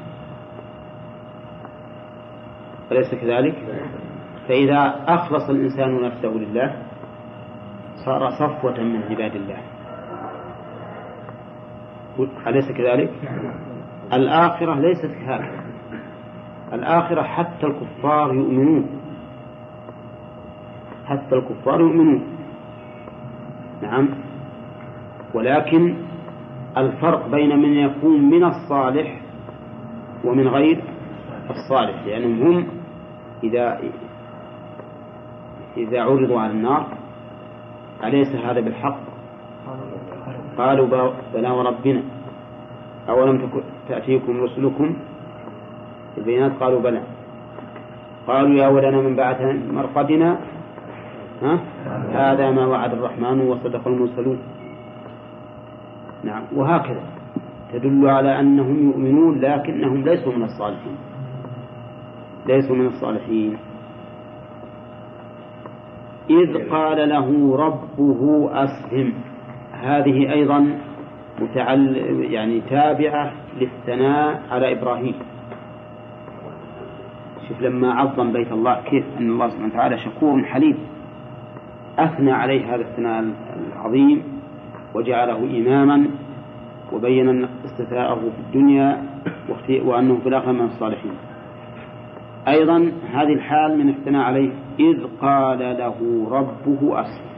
أليس كذلك؟ فإذا أخلص الإنسان نفسه لله صار صفوة من عباد الله. أليس كذلك؟ الآخرة ليست كهذا. الآخرة حتى الكفار يؤمنون. حتى الكفار يؤمنون. نعم. ولكن الفرق بين من يكون من الصالح ومن غير الصالح لأنهم هم إذا إذا عرضوا على النار أليس هذا بالحق؟ قالوا بلى وربنا أولم تأتيكم رسلكم؟ البينات قالوا بلى. قالوا يا ولنا من بعث مرقدنا ها؟ هذا ما وعد الرحمن وصدق المرسلون. نعم وهكذا تدل على أنهم يؤمنون لكنهم ليسوا من الصالحين. ليسوا من الصالحين. إذ قال له ربه أسلم. هذه أيضا متعل يعني تابعة للثناء على إبراهيم. شوف لما عظم بيت الله كيف أن الله سبحانه وتعالى شكور حليم. أثنى عليه هذا الثناء العظيم وجعله إماما وبين استثناءه في الدنيا وأنه في الآخرة من الصالحين. أيضا هذه الحال من الثناء عليه إذ قال له ربه أسلم.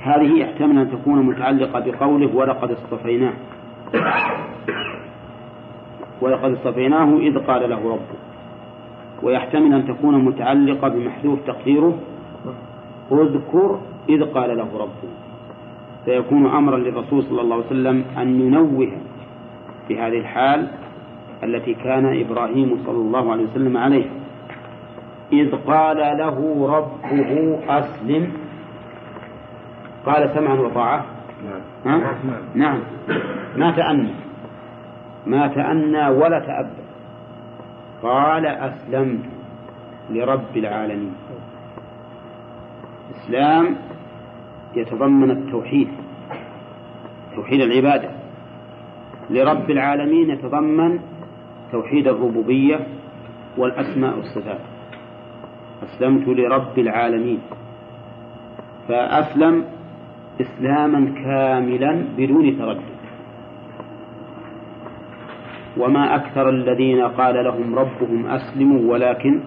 هذه يحتمل أن تكون متعلقة بقوله ولقد اصطفيناه. ولقد اصطفيناه إذ قال له ربه. ويحتمل أن تكون متعلقة بمحذوف تقديره. اذكر إذ قال له ربه. فيكون أمرا للرسول صلى الله عليه وسلم أن ينوه في هذه الحال التي كان إبراهيم صلى الله عليه وسلم عليها. إذ قال له ربه أسلم. قال سمعا وطاعة. نعم. نعم. ما تأنى. ما تأنى ولا تأبى. قال أسلمت لرب العالمين. إسلام يتضمن التوحيد. توحيد العبادة. لرب العالمين يتضمن توحيد الربوبية والأسماء والصفات. أسلمت لرب العالمين. فأسلم إسلاما كاملا بدون تردد. وما أكثر الذين قال لهم ربهم أسلموا ولكن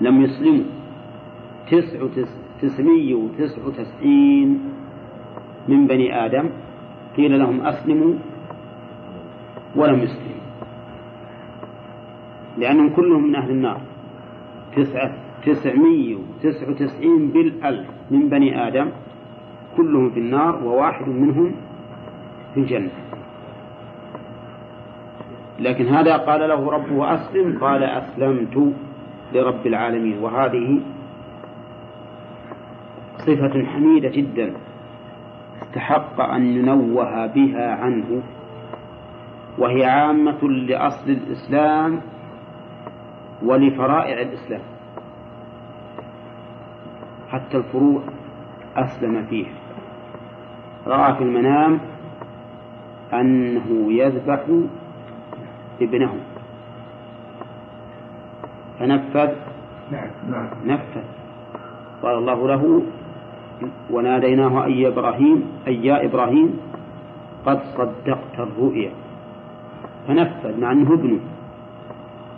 لم يسلموا. تسع تسعمية وتسع وتسعين من بني آدم قيل لهم أسلموا ولم يسلموا. لأنهم كلهم من أهل النار. تسعة تسعمية وتسع وتسعين بالألف من بني آدم كلهم في النار وواحد منهم في الجنة. لكن هذا قال له ربه أسلم قال أسلمت لرب العالمين. وهذه صفة حميدة جدا. استحق أن ينوه بها عنه. وهي عامة لأصل الإسلام ولفرائع الإسلام. حتى الفروع أسلم فيه. رأى في المنام أنه يذبح ابنه. فنفذ. نعم نعم. نفذ. قال الله له وناديناه أي إبراهيم أي يا إبراهيم قد صدقت الرؤيا. فنفذ مع أنه ابنه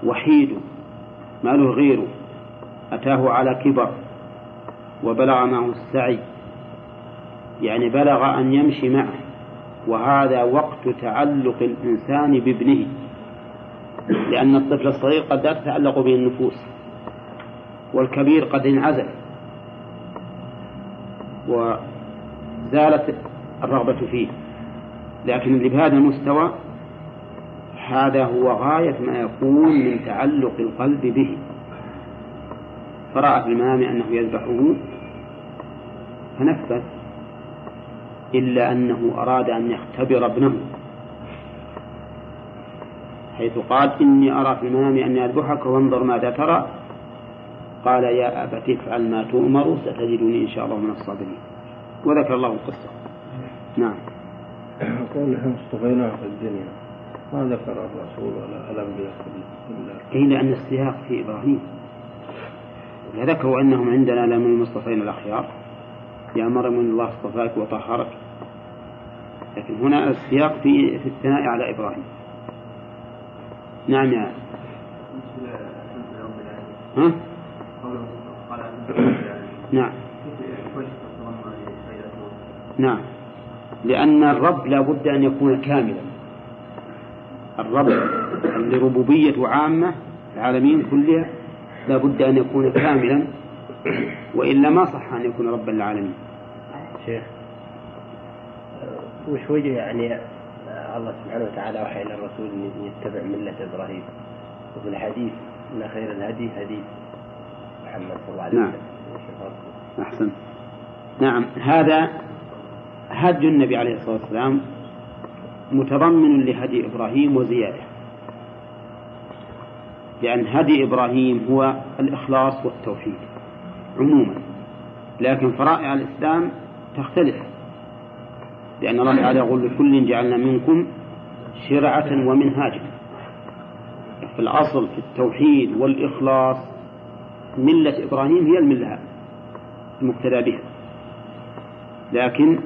وحيد. ما له غيره أتاه على كبر. وبلغ معه السعي. يعني بلغ أن يمشي معه. وهذا وقت تعلق الإنسان بابنه لأن الطفل الصغير قد لا تتعلق به النفوس والكبير قد انعزل. وزالت الرغبة فيه. لكن اللي بهذا المستوى هذا هو غاية ما يكون من تعلق القلب به. فرأى في المنام أنه يذبحه فنفذ. إلا أنه أراد أن يختبر ابنه. حيث قال إني أرى في المنام أني أذبحك وانظر ماذا ترى. قال يا أبت افعل ما تؤمر ستجدني إن شاء الله من الصابرين. وذكر الله القصة. نعم. قولهم اصطفيناه في الدنيا. ما ذكر الرسول ولا الأنبياء كلهم إيه لأن السياق في إبراهيم. ذكروا أنهم عندنا لمن المصطفين الأخيار. يا مريم إن الله اصطفاك وطهرك. لكن هنا السياق في في الثناء على إبراهيم. نعم يا ها؟ نعم. نعم. لأن الرب لا بد أن يكون كاملا. الرب اللي ربوبية عامة العالمين كلها لا بد أن يكون كاملا. وإلا ما صح أن يكون ربا للعالمين شيخ وش وجه يعني الله سبحانه وتعالى وحي للرسول أن يتبع ملة إبراهيم؟ وفي الحديث أن خير الهدي هدي محمد صلى الله عليه نعم. وسلم. أحسن. نعم هذا هدي النبي عليه الصلاة والسلام متضمن لهدي إبراهيم وزيادة. لأن هدي إبراهيم هو الإخلاص والتوحيد. عموما. لكن فرائع الإسلام تختلف. لأن الله تعالى يقول لكل جعلنا منكم شرعة ومنهاجا. في الأصل في التوحيد والإخلاص ملة إبراهيم هي الملة المقتدى بها. لكن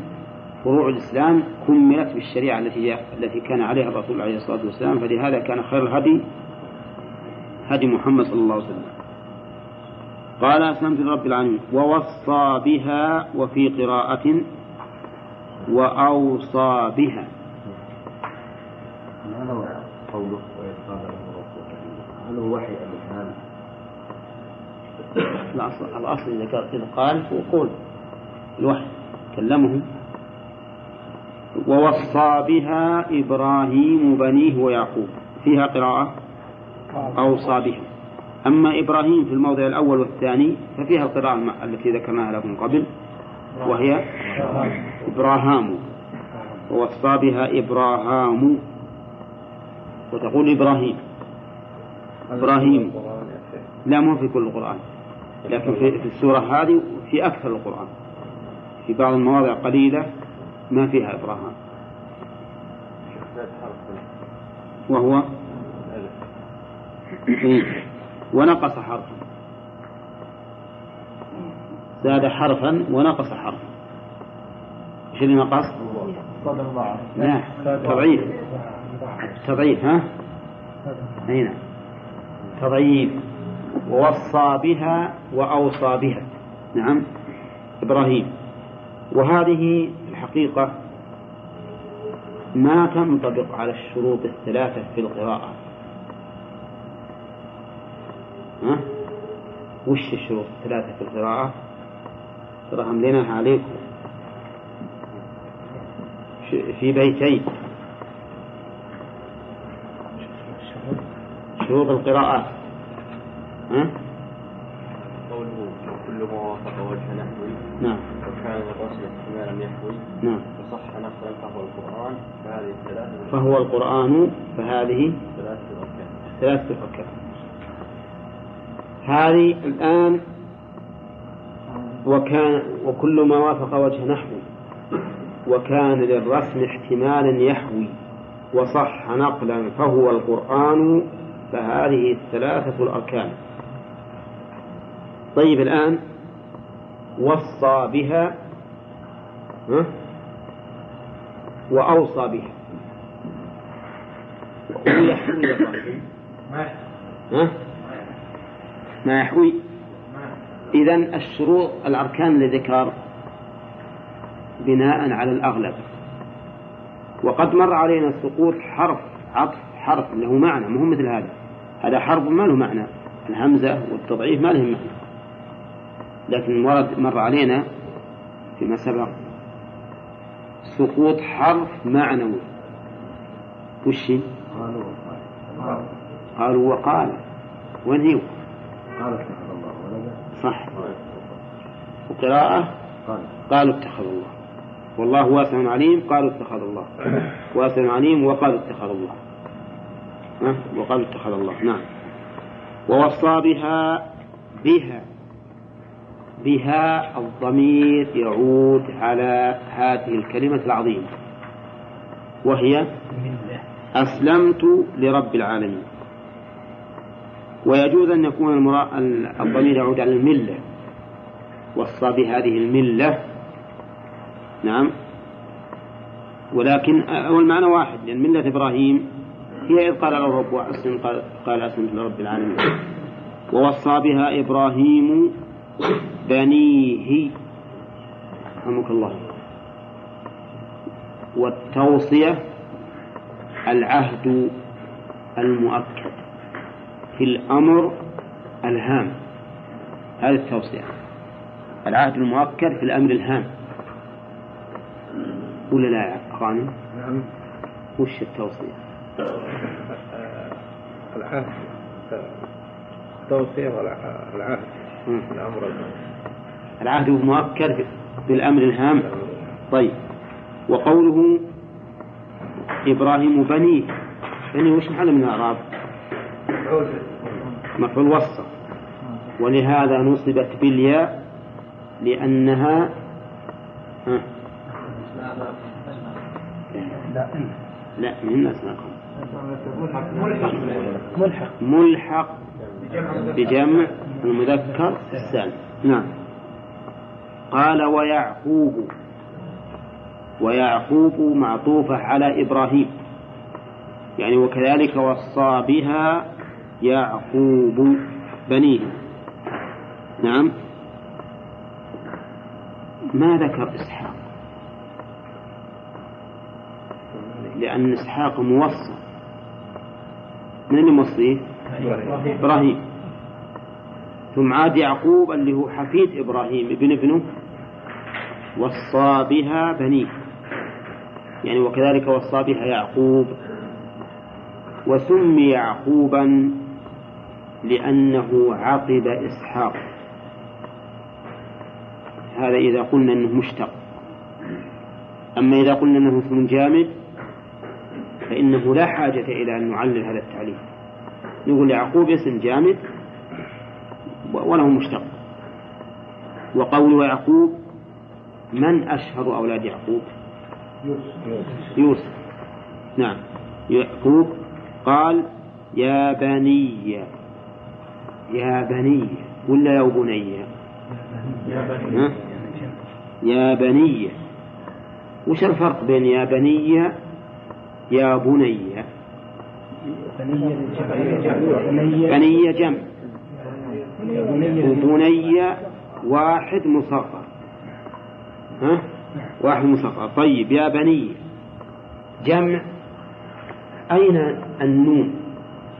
فروع الإسلام كملت بالشريعة التي التي كان عليها الرسول عليه الصلاة والسلام. فلهذا كان خير الهدي هدي محمد صلى الله عليه وسلم. قال أسلمت لرب العالمين. ووصى بها وفي قراءة وأوصى بها. ما نوع قوله؟ وإذ قال له ربك هل هو وحي أم إلهام؟ الأصل, الأصل إذا قال إذا قال هو قول. الوحي. كلمه. ووصى بها إبراهيم بنيه ويعقوب. فيها قراءة. أوصى بها. أما إبراهيم في الموضع الأول والثاني ففيها القراءة التي ذكرناها لكم قبل وهي إبراهام. ووصى بها إبراهام. وتقول إبراهيم. إبراهيم. لا مو في كل القرآن لكن في, في السورة هذه في أكثر القرآن. في بعض المواضع قليلة ما فيها إبراهام. وهو. ونقص حرفا. زاد حرفا ونقص حرفا. إيش اللي نقص؟ لا تضعيف. تضعيف ها؟ أي نعم تضعيف. ووصى بها وأوصى بها. نعم. إبراهيم. وهذه الحقيقة ما تنطبق على الشروط الثلاثة في القراءة. ها؟ وش الشروط الثلاثة في القراءة؟ ترى أمليناها عليكم. في بيتين. شروط القراءات ها؟ قوله كل ما وافق وجه نحوي نعم. وكان للرسل احتمالا يحوي. نعم. وصح نقلا فهو القرآن فهذه الثلاثة. فهو القرآن فهذه ثلاثة أركان ثلاثة أركان هذه الآن وكان وكل ما وافق وجه نحو وكان للرسم احتمالا يحوي وصح نقلا فهو القرآن فهذه الثلاثة الأركان طيب الآن وصى بها ها؟ وأوصى بها يا إبراهيم ها؟ ما يحوي. إذا الشروط الأركان اللي ذكر بناء على الأغلب. وقد مر علينا سقوط حرف عطف حرف له معنى مو مثل هذا. هذا حرف ما له معنى. الهمزة والتضعيف ما لهم معنى. لكن ورد مر علينا فيما سبق سقوط حرف معنوي. وش هي؟ قالوا وقال. قالوا وقال. وين هي؟ قال اتخذ الله ولدا. صح. وقراءة قال. قالوا اتخذ الله. والله واسع عليم قالوا اتخذ الله. واسع عليم وقالوا اتخذ الله. ها؟ وقالوا اتخذ الله. نعم. ووصى بها بها بها الضمير يعود على هذه الكلمة العظيمة. وهي أسلمت لرب العالمين. ويجوز أن يكون. الضمير يعود على الملة. وصى بهذه الملة. نعم. ولكن أول معنى واحد لأن ملة إبراهيم هي إذ قال له رب أسلم قال, قال أسلمت لرب العالمين. ووصى بها إبراهيم بنيه. رحمك الله. والتوصية العهد المؤكد. في الأمر الهام. هذه التوصية. العهد المؤكد في الأمر الهام. ولا لا يا أخواني؟ نعم. وش التوصية؟ العهد. التوصية والعهد. الأمر العهد مؤكد بالأمر الهام. طيب. وقوله إبراهيم بنيه. بني وش محل من الأعراب؟ مفعول وسط ولهذا نصبت بالياء لأنها ها؟ لا. من أسماءكم ملحق. ملحق بجمع المذكر السالم. نعم. قال ويعقوب. ويعقوب معطوفة على إبراهيم. يعني وكذلك وصى بها يعقوب بنيه. نعم. ما ذكر إسحاق؟ لأن إسحاق موصى من اللي موصيه؟ إبراهيم. ثم عاد يعقوب اللي هو حفيد إبراهيم. ابن ابنه وصى بها بنيه. يعني وكذلك وصى بها يعقوب. وسمي يعقوبا لأنه عقب إسحاق. هذا إذا قلنا أنه مشتق. أما إذا قلنا أنه اسم جامد فإنه لا حاجة إلى أن نعلل هذا التعليل. نقول يعقوب اسم جامد وله مشتق. وقول يعقوب من أشهر أولاد يعقوب؟ يوسف. نعم. يعقوب قال يا بني يا بني ولا يا بني؟ يا بني. وش الفرق بين يا بني يا بني؟ بني جمع. وبني واحد مصغر. ها؟ واحد مصغر. طيب يا بني. جمع. أين النون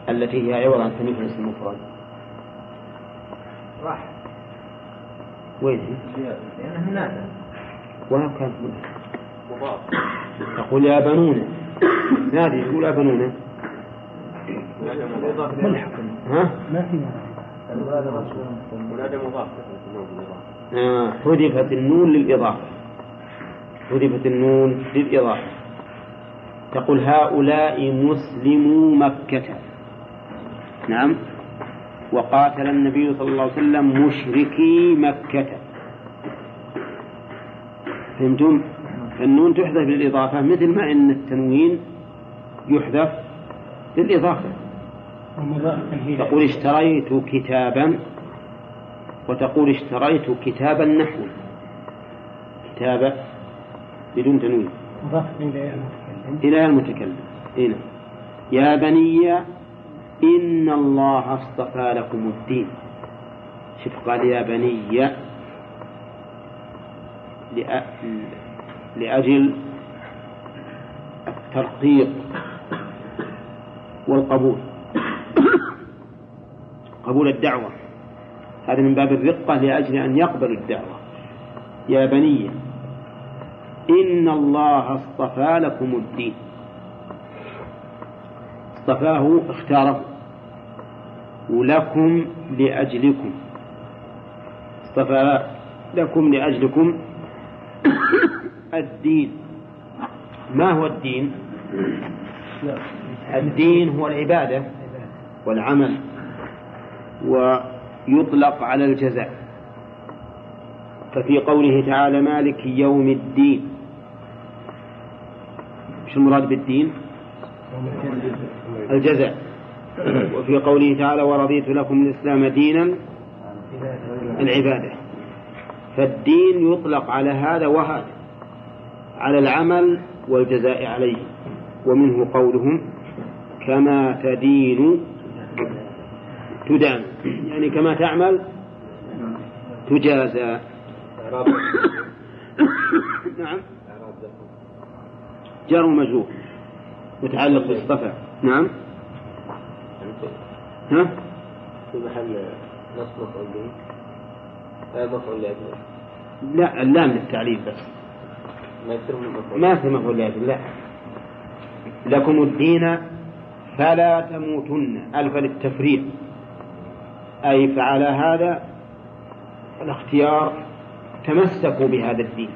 التي هي عوض عن تنوين الاسم المفرد؟ راح. وين؟ هي؟ لأنه نافع وين كانت مضاف. تقول يا بنون نادي يقول يا بنون ملحق ها؟ ما في مضاف آه، حذفت النون للإضافة. حذفت النون للإضافة. تقول هؤلاء مسلمو مكة. نعم. وقاتل النبي صلى الله عليه وسلم مشركي مكة. فهمتم؟ النون تحذف للإضافة مثل ما أن التنوين يحذف للإضافة تقول اشتريت كتابا وتقول اشتريت كتابا نحو. كتابة بدون تنوين. إلى المتكلم. إلى المتكلم. هنا يا بني إن الله اصطفى لكم الدين. شوف قال يا بني لأ- لأجل الترقيق والقبول. قبول الدعوة. هذا من باب الرقة لأجل أن يقبل الدعوة. يا بني إن الله اصطفى لكم الدين. اصطفاه اختاره ولكم لأجلكم. اصطفى لكم لأجلكم. الدين. ما هو الدين؟ الدين هو العبادة والعمل ويطلق على الجزاء. ففي قوله تعالى مالك يوم الدين. شو المراد بالدين؟ الجزاء. وفي قوله تعالى ورضيت لكم الإسلام دينا العبادة فالدين يطلق على هذا وهذا على العمل والجزاء عليه ومنه قولهم كما تدين تدان. يعني كما تعمل تجازى. نعم. جار ومجرور متعلق باصطفى نعم. ها؟ في محل نصب مفعول به؟ آه مفعول لأجله لا اللام للتعليل بس. ما يصير من مفعول. ما في مفعول لا. لكم الدين فلا تموتن. ألف للتفريق. أي فعلى هذا الاختيار تمسكوا بهذا الدين.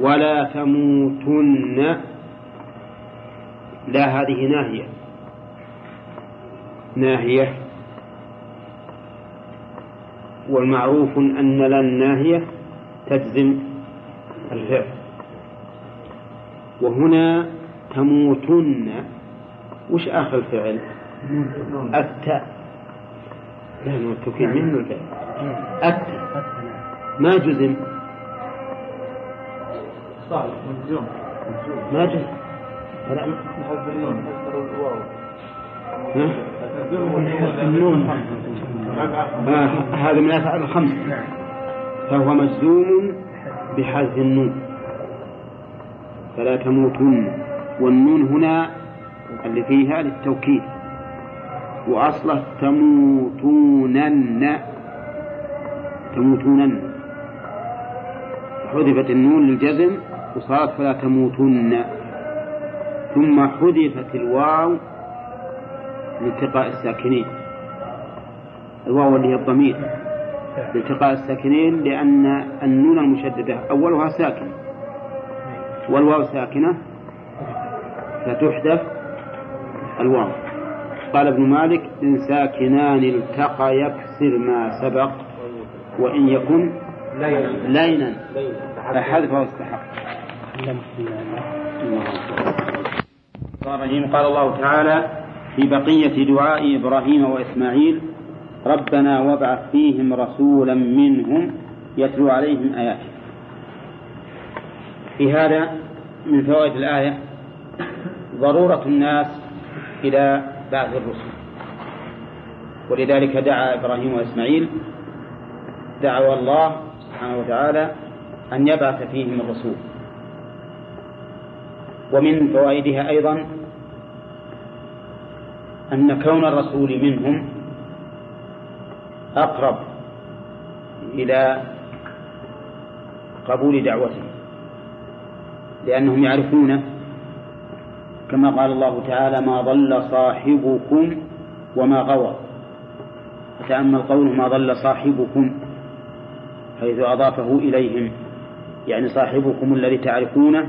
ولا تموتن. لا هذه ناهية. ناهية. والمعروف أن لا الناهية تجزم الفعل. وهنا تموتن. وش آخر الفعل التاء لا نون التوكيد منه الفعل. التاء ما جزم. ما جزم. هذا من الأفعال الخمسة فهو مجزوم بحذف النون. فلا تموتن. والنون هنا اللي فيها للتوكيد. وأصله تموتونن. تموتونن. حذفت النون للجزم وصارت فلا تموتن. ثم حذفت الواو لالتقاء الساكنين. الواو اللي هي الضمير. لالتقاء الساكنين لأن النون المشددة أولها ساكن. والواو ساكنة فتحذف الواو. قال ابن مالك إن ساكنان التقى يكسر ما سبق وإن يكن لينا. فحذفه استحق الرجيم. قال الله تعالى في بقية دعاء إبراهيم وإسماعيل ربنا وابعث فيهم رسولا منهم يتلو عليهم آياتك في هذا من فوائد الآية ضرورة الناس إلى بعث الرسل. ولذلك دعا إبراهيم وإسماعيل دعوا الله سبحانه وتعالى أن يبعث فيهم الرسول. ومن فوائدها أيضا أن كون الرسول منهم أقرب إلى قبول دعوته لأنهم يعرفونه كما قال الله تعالى ما ضل صاحبكم وما غوى فتأمل قوله ما ضل صاحبكم حيث أضافه إليهم يعني صاحبكم الذي تعرفونه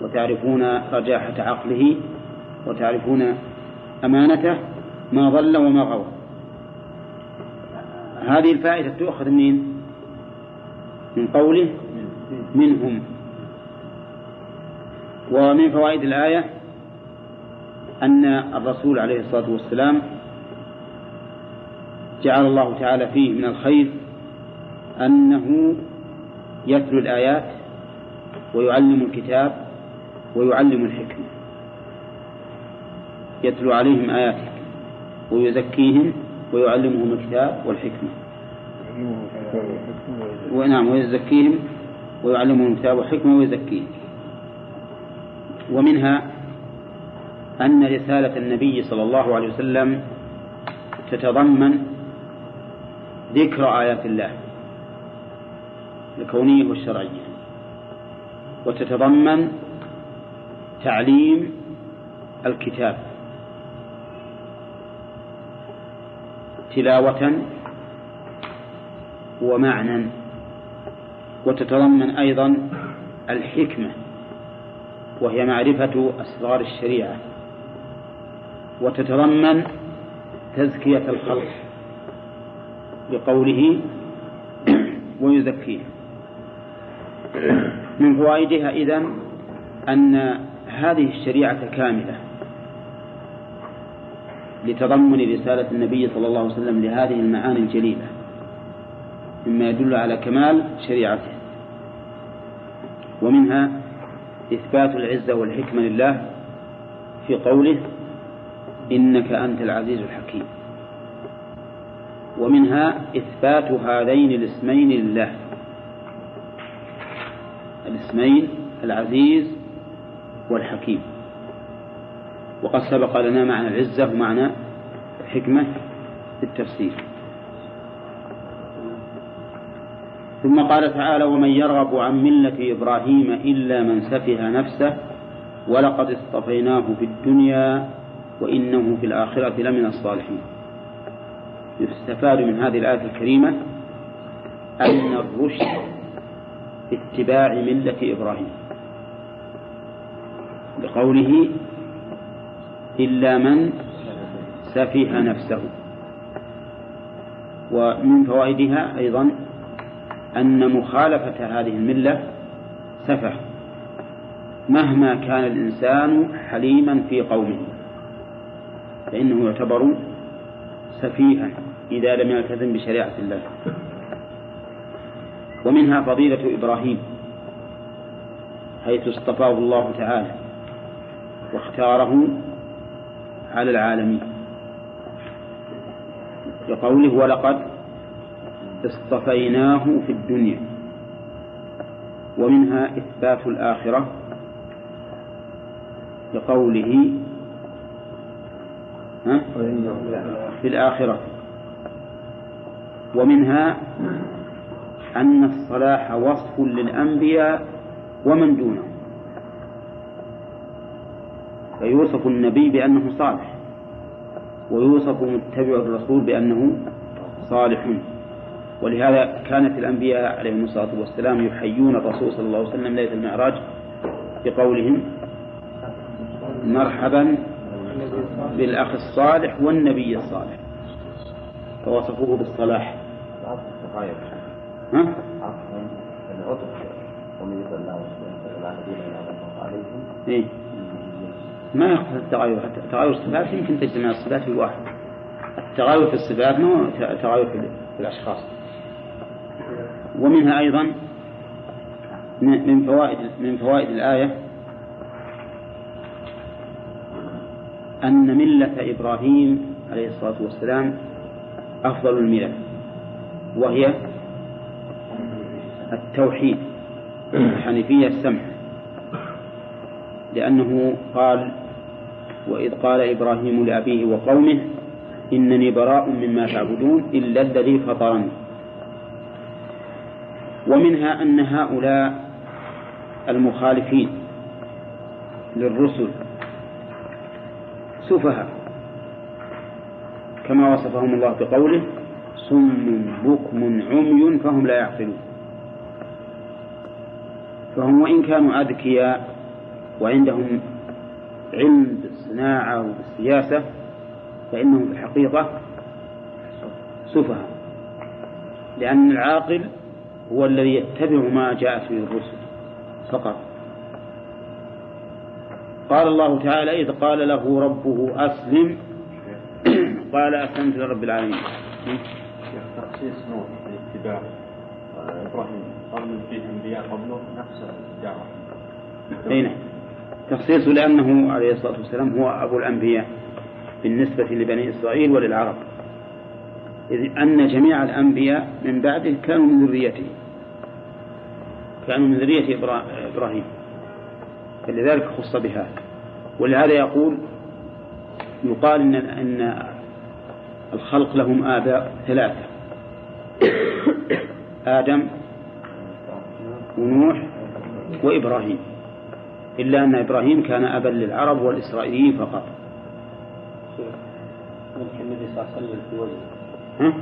وتعرفون رجاحة عقله وتعرفون أمانته ما ضل وما غوى. هذه الفائدة تؤخذ من من قوله منهم. ومن فوائد الآية أن الرسول عليه الصلاة والسلام جعل الله تعالى فيه من الخير أنه يتلو الآيات ويعلم الكتاب ويعلم الحكمة. يتلو عليهم آياتك ويزكيهم ويعلمهم الكتاب والحكمة. ونعم ويزكيهم ويعلمهم الكتاب والحكمة ويزكيهم. ومنها أن رسالة النبي صلى الله عليه وسلم تتضمن ذكر آيات الله الكونية والشرعية وتتضمن تعليم الكتاب. تلاوة ومعنى وتتضمن أيضا الحكمة وهي معرفة أسرار الشريعة وتتضمن تزكية الخلق بقوله ويزكيه من فوائدها إذن أن هذه الشريعة كاملة لتضمن رسالة النبي صلى الله عليه وسلم لهذه المعاني الجليلة مما يدل على كمال شريعته. ومنها إثبات العزة والحكمة لله في قوله إنك أنت العزيز الحكيم. ومنها إثبات هذين الاسمين لله. الاسمين العزيز والحكيم. وقد سبق لنا معنى العزة ومعنى الحكمة في التفسير ثم قال تعالى ومن يرغب عن ملة إبراهيم إلا من سفه نفسه ولقد اصطفيناه في الدنيا وإنه في الآخرة لمن الصالحين. يستفاد من هذه الآية الكريمة أن الرشد اتباع ملة إبراهيم. بقوله إلا من سفه نفسه. ومن فوائدها أيضا أن مخالفة هذه الملة سفه مهما كان الإنسان حليما في قومه فإنه يعتبر سفيها إذا لم يلتزم بشريعة الله. ومنها فضيلة إبراهيم حيث اصطفاه الله تعالى واختاره على العالمين. بقوله ولقد اصطفيناه في الدنيا ومنها إثبات الآخرة بقوله؟ في الآخرة. ومنها أن الصلاح وصف للأنبياء ومن دونهم فيوصف النبي بأنه صالح ويوصف متبع الرسول بأنه صالح ولهذا كانت الأنبياء عليهم الصلاة والسلام يحيون الرسول صلى الله عليه وسلم ليلة المعراج بقولهم مرحبا بالأخ الصالح والنبي الصالح فوصفوه بالصلاح ها؟ إيه؟ ما يقصد التغاير تغاير الصفات يمكن تجتمع الصفات في الواحد. التغاير في الصفات مو تغاير في الأشخاص. ومنها أيضا من فوائد من فوائد الآية أن ملة إبراهيم عليه الصلاة والسلام أفضل الملل وهي التوحيد الحنيفية السمح. لأنه قال وإذ قال إبراهيم لأبيه وقومه إنني براء مما تعبدون إلا الذي فطرني. ومنها أن هؤلاء المخالفين للرسل سفهاء كما وصفهم الله بقوله صم بكم عمي فهم لا يعقلون. فهم وإن كانوا أذكياء وعندهم علم بالصناعة وبالسياسة فإنهم في الحقيقة سفهاء. لأن العاقل هو الذي يتبع ما جاءت به الرسل فقط. قال الله تعالى إذ قال له ربه أسلم قال أسلمت لرب العالمين. تخصيص نوح الاتباع. إبراهيم قرن فيه أنبياء قبله نفس الدعوة أي نعم. تخصيصه لأنه عليه الصلاة والسلام هو أبو الأنبياء بالنسبة لبني إسرائيل وللعرب. إذ أن جميع الأنبياء من بعده كانوا من ذريته. كانوا من ذرية إبراهيم. فلذلك خص بها. ولهذا يقول يقال إن, إن الخلق لهم آباء ثلاثة. آدم ونوح وإبراهيم. إلا أن إبراهيم كان أبا للعرب والإسرائيليين فقط. مدح النبي صلى الله عليه وسلم في وجهه؟ ها؟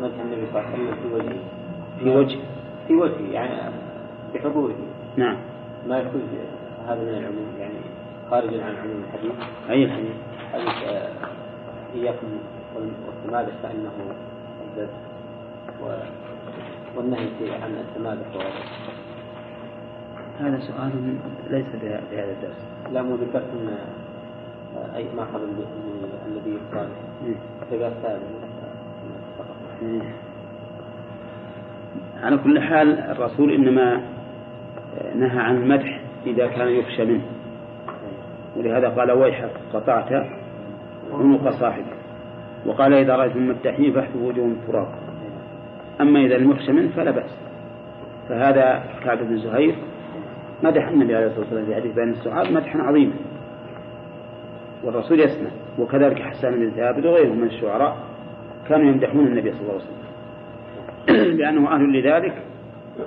مدح النبي صلى الله عليه وسلم في وجهه؟ في وجه؟ في وجهه يعني بحضوره. نعم. ما يكون هذا من العموم يعني خارجا عن عموم الحديث؟ أي الحديث؟ حديث آه، إياكم والتمادح فإنه البر والنهي عن التمادح هذا سؤال ليس بهذا الدرس. لا مو ذكرت إن آه، أي ما حضر النبي الصالح هذا إيه. على كل حال الرسول إنما نهى عن المدح إذا كان يخشى منه. ولهذا قال ويحك قطعت عنق صاحبك. وقال إذا رأيتم مدحين فاحفظوا وجوههم التراب أما إذا لم يخشى منه فلا بأس. فهذا كعب بن زهير مدح النبي عليه الصلاة والسلام في حديث بين السعاد مدحا عظيما والرسول يسمع وكذلك حسان بن ثابت وغيره من الشعراء كانوا يمدحون النبي صلى الله عليه وسلم. لأنه أهل لذلك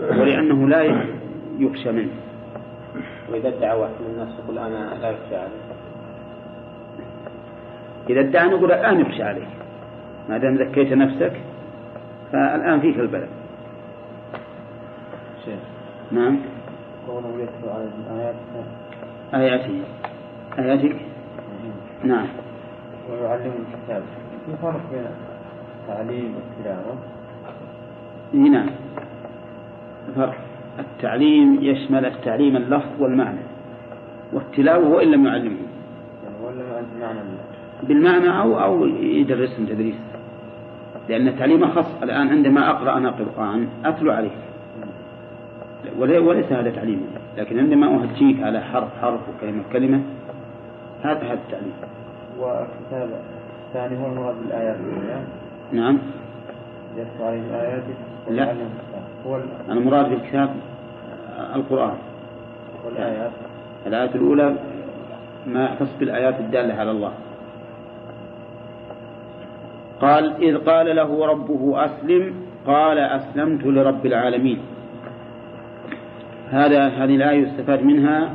ولأنه لا يخشى منه. وإذا ادعى واحد من الناس يقول أنا لا يخشى عليه إذا ادعى نقول الآن يخشى عليك. ما دام زكيت نفسك فالآن فيك البلد شيخ. نعم. قوله يتلو على الآيات آياته آياتك. نعم. ويعلم الكتاب في فرق بين التعليم والتلاوة؟ نعم. فرق. التعليم يشمل التعليم اللفظ والمعنى. والتلاوة وإن لم يعلمه بالمعنى أو أو يدرسهم تدريس لأن التعليم أخص. الآن عندما أقرأ أنا قرآن أتلو ولي- وليس هذا تعليم لكن عندما أهجيك على حرف حرف وكلمة كلمة هذا هذا التعليم والكتاب الثاني هو المراد بالآيات نعم. يتلو الآيات لا. هو ال- المراد بالكتاب القرآن. والآيات الآية الأولى ما يختص بالآيات الدالة على الله. قال إذ قال له ربه أسلم قال أسلمت لرب العالمين. هذا هذه الآية يستفاد منها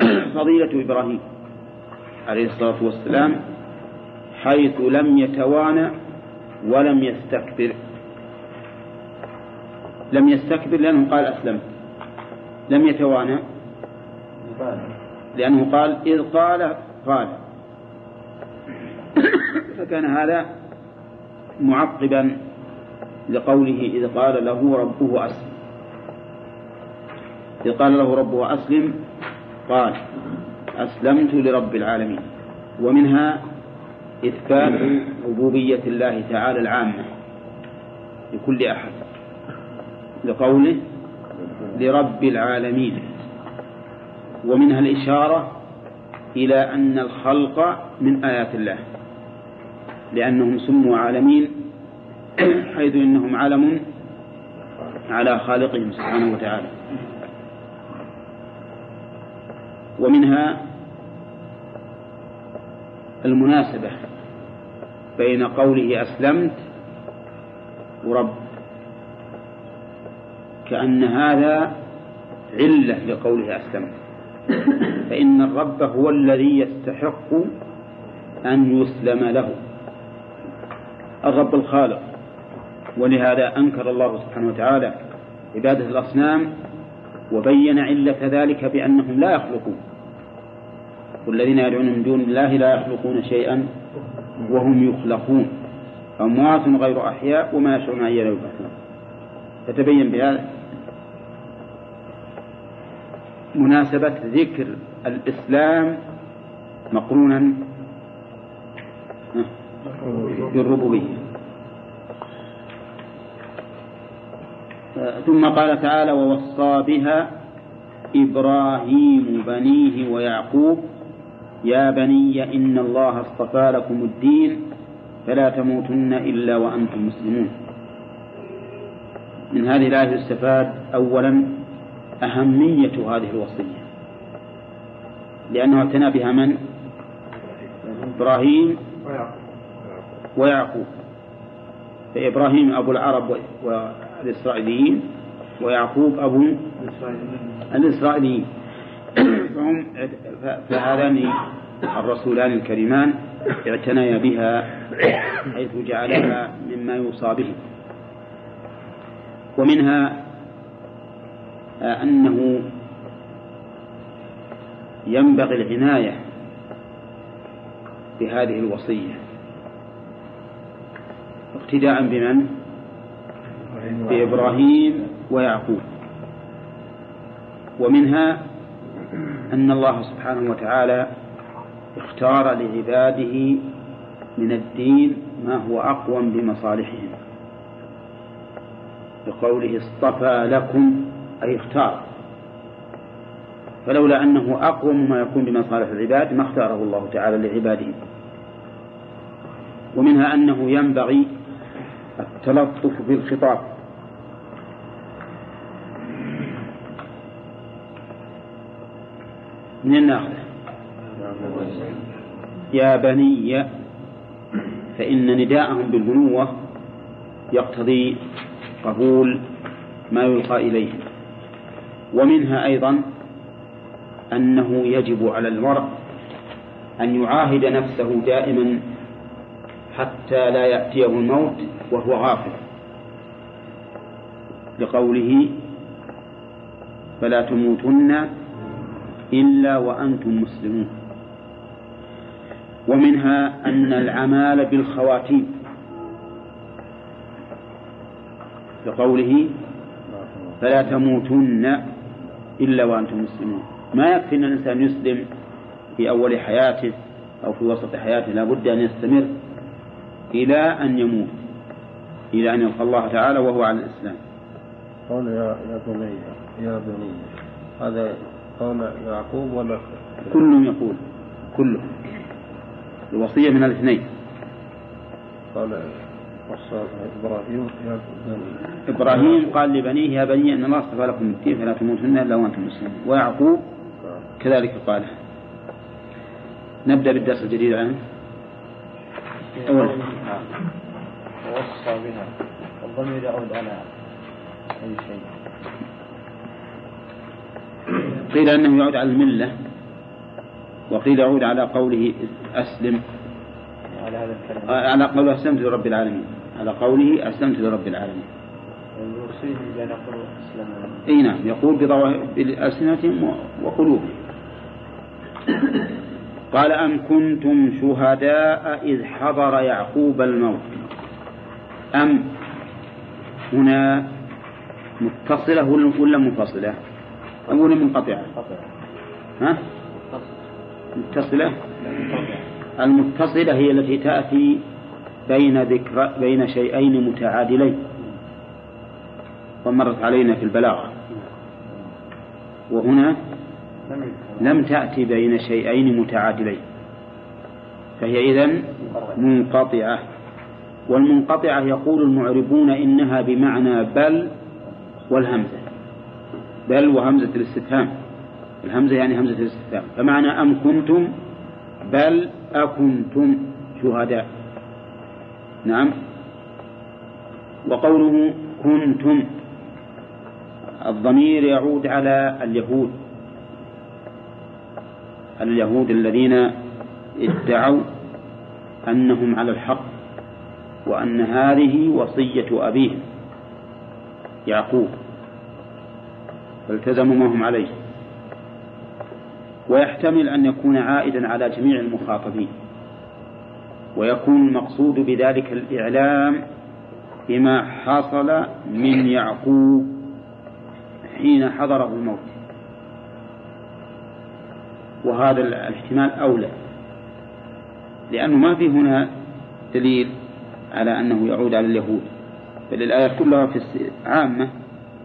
فضيلة إبراهيم عليه الصلاة والسلام حيث لم يتوانى ولم يستكبر. لم يستكبر لأنه قال أسلمت لم يتوانى لأنه قال إذ قال قال. فكان هذا معقبا لقوله إذ قال له ربه أسلم. إذ قال له ربه أسلم قال أسلمت لرب العالمين. ومنها إثبات ربوبية الله تعالى العامة لكل أحد. لقوله لرب العالمين. ومنها الإشارة إلى أن الخلق من آيات الله لأنهم سموا عالمين حيث إنهم علم على خالقهم سبحانه وتعالى. ومنها المناسبة بين قوله أسلمت ورب. كأن هذا علة لقوله أسلمت. فإن الرب هو الذي يستحق أن يسلم له. الرب الخالق. ولهذا أنكر الله سبحانه وتعالى عبادة الأصنام وبين علة ذلك بأنهم لا يخلقون. والذين يدعون من دون الله لا يخلقون شيئا وهم يخلقون. أموات غير أحياء وما يشعرون أيان يبعثون فتبين بهذا مناسبة ذكر الإسلام مقرونا بالربوبية ثم قال تعالى ووصى بها إبراهيم بنيه ويعقوب يا بني إن الله اصطفى لكم الدين فلا تموتن إلا وأنتم مسلمون. من هذه الآية يستفاد أولا أهمية هذه الوصية لأنه اعتنى بها من؟ إبراهيم ويعقوب. فإبراهيم أبو العرب والإسرائيليين ويعقوب أبو الإسرائيليين. فهم فهذان الرسولان الكريمان اعتنيا بها حيث جعلها مما يوصى به. ومنها أنه ينبغي العناية بهذه الوصية. اقتداء بمن؟ بإبراهيم ويعقوب. ومنها أن الله سبحانه وتعالى اختار لعباده من الدين ما هو أقوم بمصالحهم. بقوله اصطفى لكم أي اختار. فلولا أنه أقوم ما يكون بمصالح العباد ما اختاره الله تعالى لعباده. ومنها أنه ينبغي التلطف بالخطاب من الناخذة يا بني فإن نداءهم بالبنوة يقتضي قبول ما يلقى إليه. ومنها أيضا أنه يجب على المرء أن يعاهد نفسه دائما حتى لا يأتيه الموت وهو غافل. لقوله فلا تموتن إلا وأنتم مسلمون. ومنها أن العمال بالخواتيم. لقوله فلا تموتن إلا وأنتم مسلمون. ما يكفي أن الإنسان يسلم في أول حياته أو في وسط حياته لا بد أن يستمر إلى أن يموت إلى أن يلقى الله تعالى وهو على الإسلام. قول يا بني يا بني هذا قول يعقوب ولا كلهم يقول. كلهم الوصية من الاثنين. قال وصى إبراهيم إبراهيم قال لبنيه يا بني أن الله اصطفى لكم الدين فلا تموتن إلا وأنتم مسلمون. ويعقوب كذلك قال. نبدأ بالدرس الجديد عنه أولا ووصى بها الضمير يعود على أي شيء. قيل أنه يعود على الملة وقيل يعود على قوله أسلم. على هذا الكلام. على قوله أسلمت لرب العالمين. على قوله أسلمت لرب العالمين. أي نعم يقول بألسنتهم وقلوبهم. قال أم كنتم شهداء إذ حضر يعقوب الموت؟ أم هنا متصلة ولا- ولا منفصلة أم ولا منقطعة ها؟ متصلة؟ المتصلة هي التي تأتي بين ذكر بين شيئين متعادلين. ومرت علينا في البلاغة. وهنا لم تأتي بين شيئين متعادلين. فهي إذن منقطعة. والمنقطعة يقول المعربون إنها بمعنى بل والهمزة. بل وهمزة الاستفهام. الهمزة يعني همزة الاستفهام. فمعنى أم كنتم بل أكنتم شهداء. نعم. وقوله كنتم الضمير يعود على اليهود. اليهود الذين ادعوا أنهم على الحق وأن هذه وصية أبيهم يعقوب. فالتزموا ما هم عليه. ويحتمل أن يكون عائدا على جميع المخاطبين. ويكون المقصود بذلك الإعلام بما حصل من يعقوب حين حضره الموت. وهذا الاحتمال أولى. لأنه ما في هنا دليل على أنه يعود على اليهود. بل الآيات كلها في عامة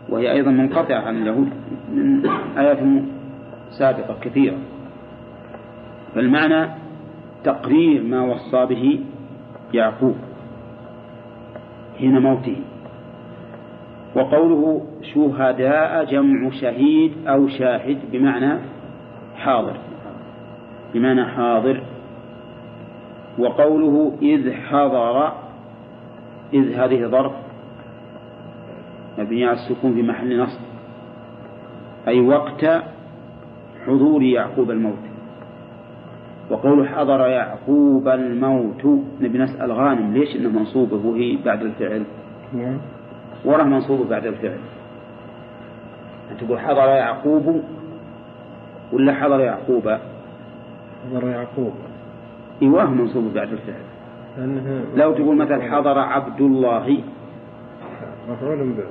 وهي أيضا منقطعة عن اليهود من آيات سابقة كثيرة. فالمعنى تقرير ما وصى به يعقوب حين موته. وقوله شهداء جمع شهيد أو شاهد بمعنى حاضر بمعنى حاضر. وقوله إذ حضر إذ هذه ظرف مبني على السكون في محل نصب. أي وقت حضور يعقوب الموت. وقول حضر يعقوب الموت. نبي نسأل غانم ليش إنه منصوبه وهي بعد الفعل؟ نعم. وراه منصوبه بعد الفعل. تقول حضر يعقوب ولا حضر يعقوب؟ حضر يعقوب. إيواه منصوب بعد الفعل. لو تقول مثلا حضر عبد الله. مفعول به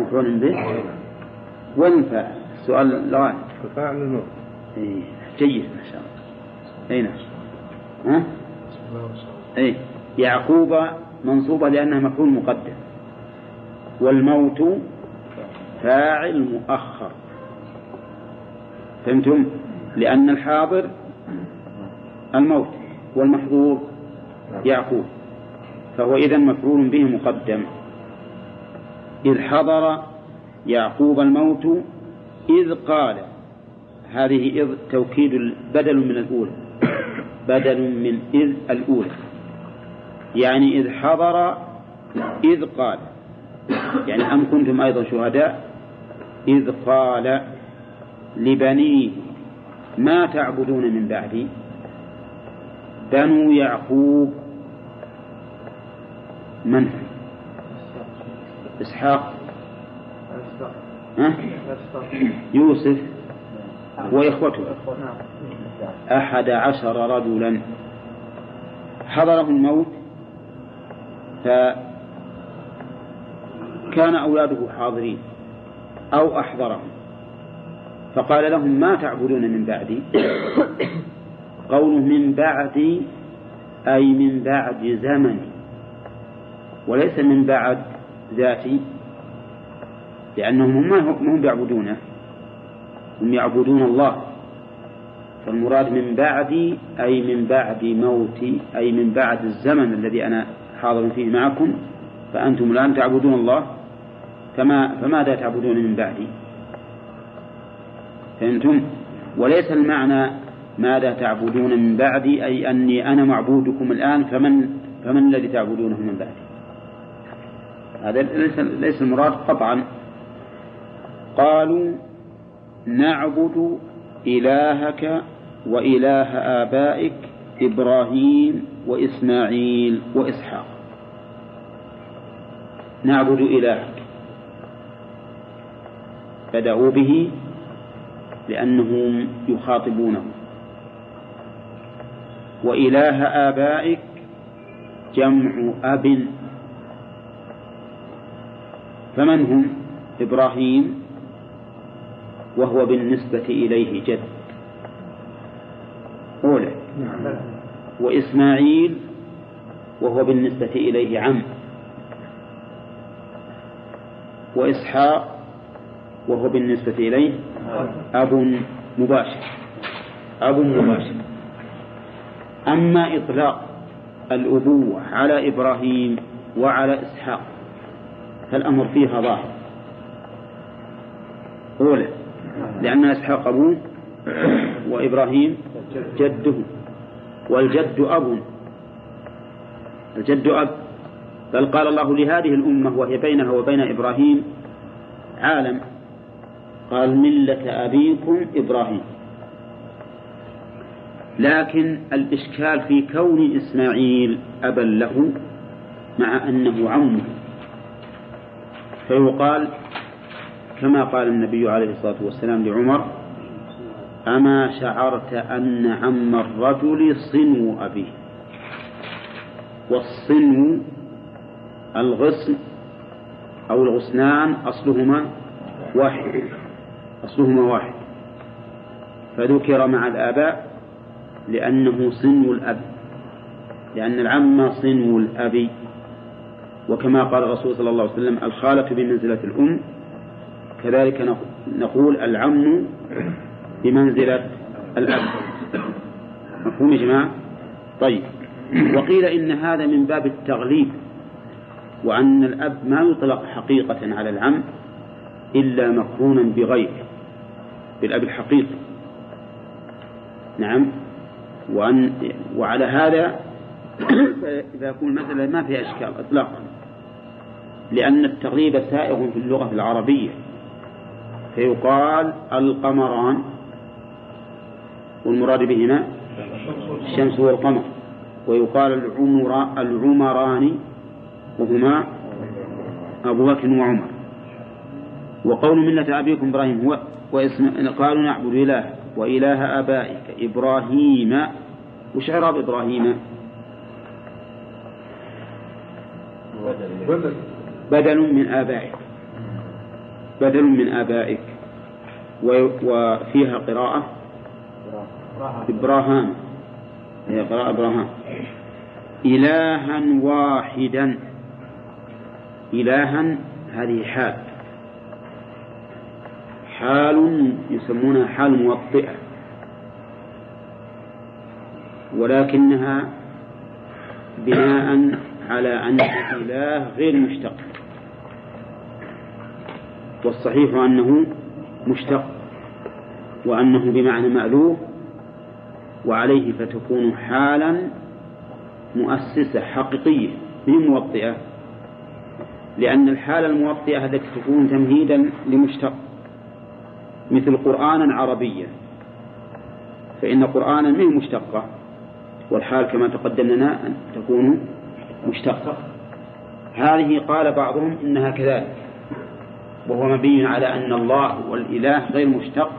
مفعول؟ به؟ وين الفاعل؟ السؤال الغالب فاعل الموت إيه جيد ما شاء الله. أي نعم. ها؟ أي يعقوب منصوبة لأنها مفعول مقدم. والموت فاعل مؤخر. فهمتم؟ لأن الحاضر الموت والمحظور يعقوب. فهو إذا مفعول به مقدم. إذ حضر يعقوب الموت إذ قال هذه إذ توكيد بدل من الأولى. بدل من إذ الأولى. يعني إذ حضر إذ قال. يعني أم كنتم أيضا شهداء؟ إذ قال لبنيه ما تعبدون من بعدي؟ بنو يعقوب. من؟ إسحاق. ها؟ يوسف. وإخوته. أحد عشر رجلا. حضره الموت. فكان أولاده حاضرين. أو أحضرهم. فقال لهم ما تعبدون من بعدي؟ قوله من بعدي أي من بعد زمني. وليس من بعد ذاتي لأنهم ما هم يعبدونه. هم يعبدون الله. فالمراد من بعدي أي من بعد موتي أي من بعد الزمن الذي أنا حاضر فيه معكم فأنتم الآن تعبدون الله. فما فماذا تعبدون من بعدي فهمتم؟ وليس المعنى ماذا تعبدون من بعدي أي أني أنا معبودكم الآن فمن فمن الذي تعبدونه من بعدي هذا ليس ليس المراد قطعا. قالوا نعبد إلهك وإله آبائك إبراهيم وإسماعيل وإسحاق. نعبد إلهك. بدأوا به لأنهم يخاطبونه. وإله آبائك جمع أب فمن هم؟ إبراهيم وهو بالنسبة إليه جد. أولى. وإسماعيل وهو بالنسبة إليه عم. وإسحاق وهو بالنسبة إليه أب مباشر. أب مباشر. أما إطلاق الأبوة على إبراهيم وعلى إسحاق فالأمر فيها ظاهر. أولى لأن إسحاق أبوه وإبراهيم جده والجد أب. الجد أب بل قال الله لهذه الأمة وهي بينها وبين إبراهيم عالم. قال ملة أبيكم إبراهيم. لكن الإشكال في كون إسماعيل أبا له مع أنه عمه. فيقال كما قال النبي عليه الصلاة والسلام لعمر أما شعرت أن عم الرجل صنو أبيه والصنو الغصن أو الغصنان أصلهما واحد أصلهما واحد. فذكر مع الآباء لأنه صنو الأب لأن العم صنو الأب وكما قال الرسول صلى الله عليه وسلم الخالة بمنزلة الأم. كذلك نقول العم بمنزلة الأب. مفهوم يا جماعة؟ طيب. وقيل إن هذا من باب التغليب وأن الأب ما يطلق حقيقة على العم إلا مقرونا بغيره بالأب الحقيقي. نعم. وأن وعلى هذا إذا يكون المسألة ما فيها إشكال إطلاقا. لأن التغليب سائغ في اللغة العربية. فيقال القمران والمراد بهما الشمس والقمر. ويقال العمر العمران وهما أبو بكر وعمر. وقول ملة أبيكم إبراهيم هو واسم قالوا نعبد إله وإله آبائك إبراهيم. وش إعراب إبراهيم؟ بدل. من آبائك. بدل من آبائك. وفيها قراءة. إبراهام. هي قراءة إبراهام. إلها واحدا. إلها هذه حال. حال يسمونها حال موطئة. ولكنها بناء على أن الإله غير مشتق. والصحيح أنه مشتق وأنه بمعنى مألوف وعليه فتكون حالا مؤسسة حقيقية من موطئة لأن الحالة الموطئة التي تكون تمهيدا لمشتق مثل قرآنا عربيا فإن قرآنا من مشتقة والحال كما تقدم لنا أن تكون مشتقة. هذه قال بعضهم إنها كذلك. وهو مبني على أن الله والإله غير مشتق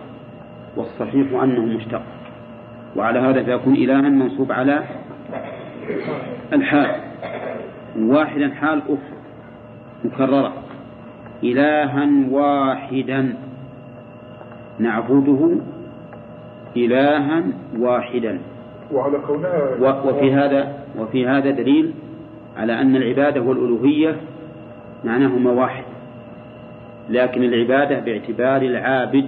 والصحيح أنه مشتق. وعلى هذا فيكون إلها منصوب على الحال. واحدا حال أخرى مكررة. إلها واحدا. نعبده إلها واحدا. وعلى كونها وفي هذا وفي هذا دليل على أن العبادة والألوهية معناهما واحد. لكن العبادة باعتبار العابد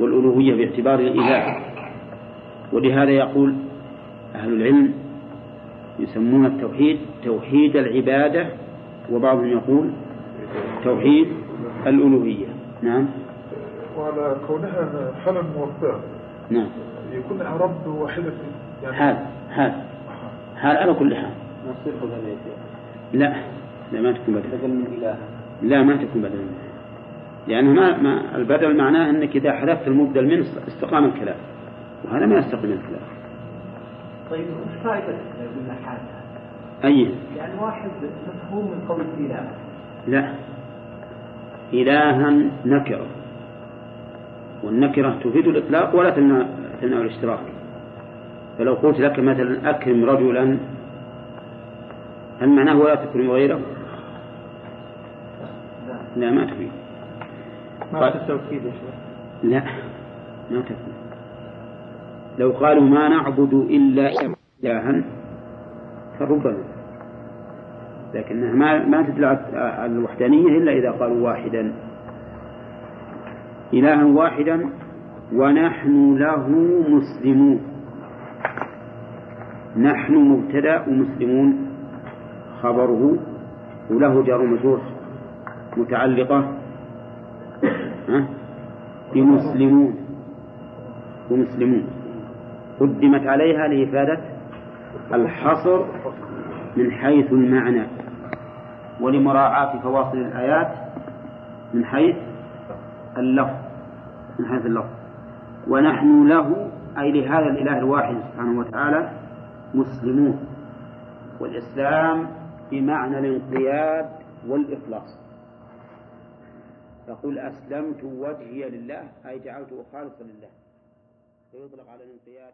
والألوهية باعتبار الإله. ولهذا يقول أهل العلم يسمون التوحيد توحيد العبادة وبعضهم يقول توحيد الألوهية. نعم. وعلى كونها حالا موطئة نعم. يكون إعراب واحدة. يعني حال حال حال على كل حال. لا لا ما تكون بدل بدل من إله لا ما تكون بدل منه لأنه ما, ما البدل معناه أنك إذا حذفت المبدل منه استقام الكلام وهذا ما يستقيم الكلام. طيب وش فائدة قلنا أي؟ يعني واحد مفهوم من قول إله لا. إلها نكرة. والنكرة تفيد الإطلاق ولا تمنع تمنع الاشتراك. فلو قلت لك مثلا أكرم رجلا هل معناه ولا تكرم غيره؟ لا ما تفيد ما التوكيد يا شيخ لا ما تفيد لو قالوا ما نعبد إلا إلها فربما لكنها ما ما تدل على الوحدانية إلا إذا قالوا واحدا. إلها واحدا ونحن له مسلمون. نحن مبتدأ ومسلمون خبره وله جار مجرور متعلقة؟ بمسلمون ومسلمون قدمت عليها لإفادة الحصر من حيث المعنى ولمراعاة فواصل الآيات من حيث اللفظ من حيث اللفظ. ونحن له أي لهذا الإله الواحد سبحانه وتعالى مسلمون. والإسلام بمعنى الانقياد والإخلاص. تقول أسلمت وجهي لله أي جعلته خالصا لله. فيطلق على الانقياد.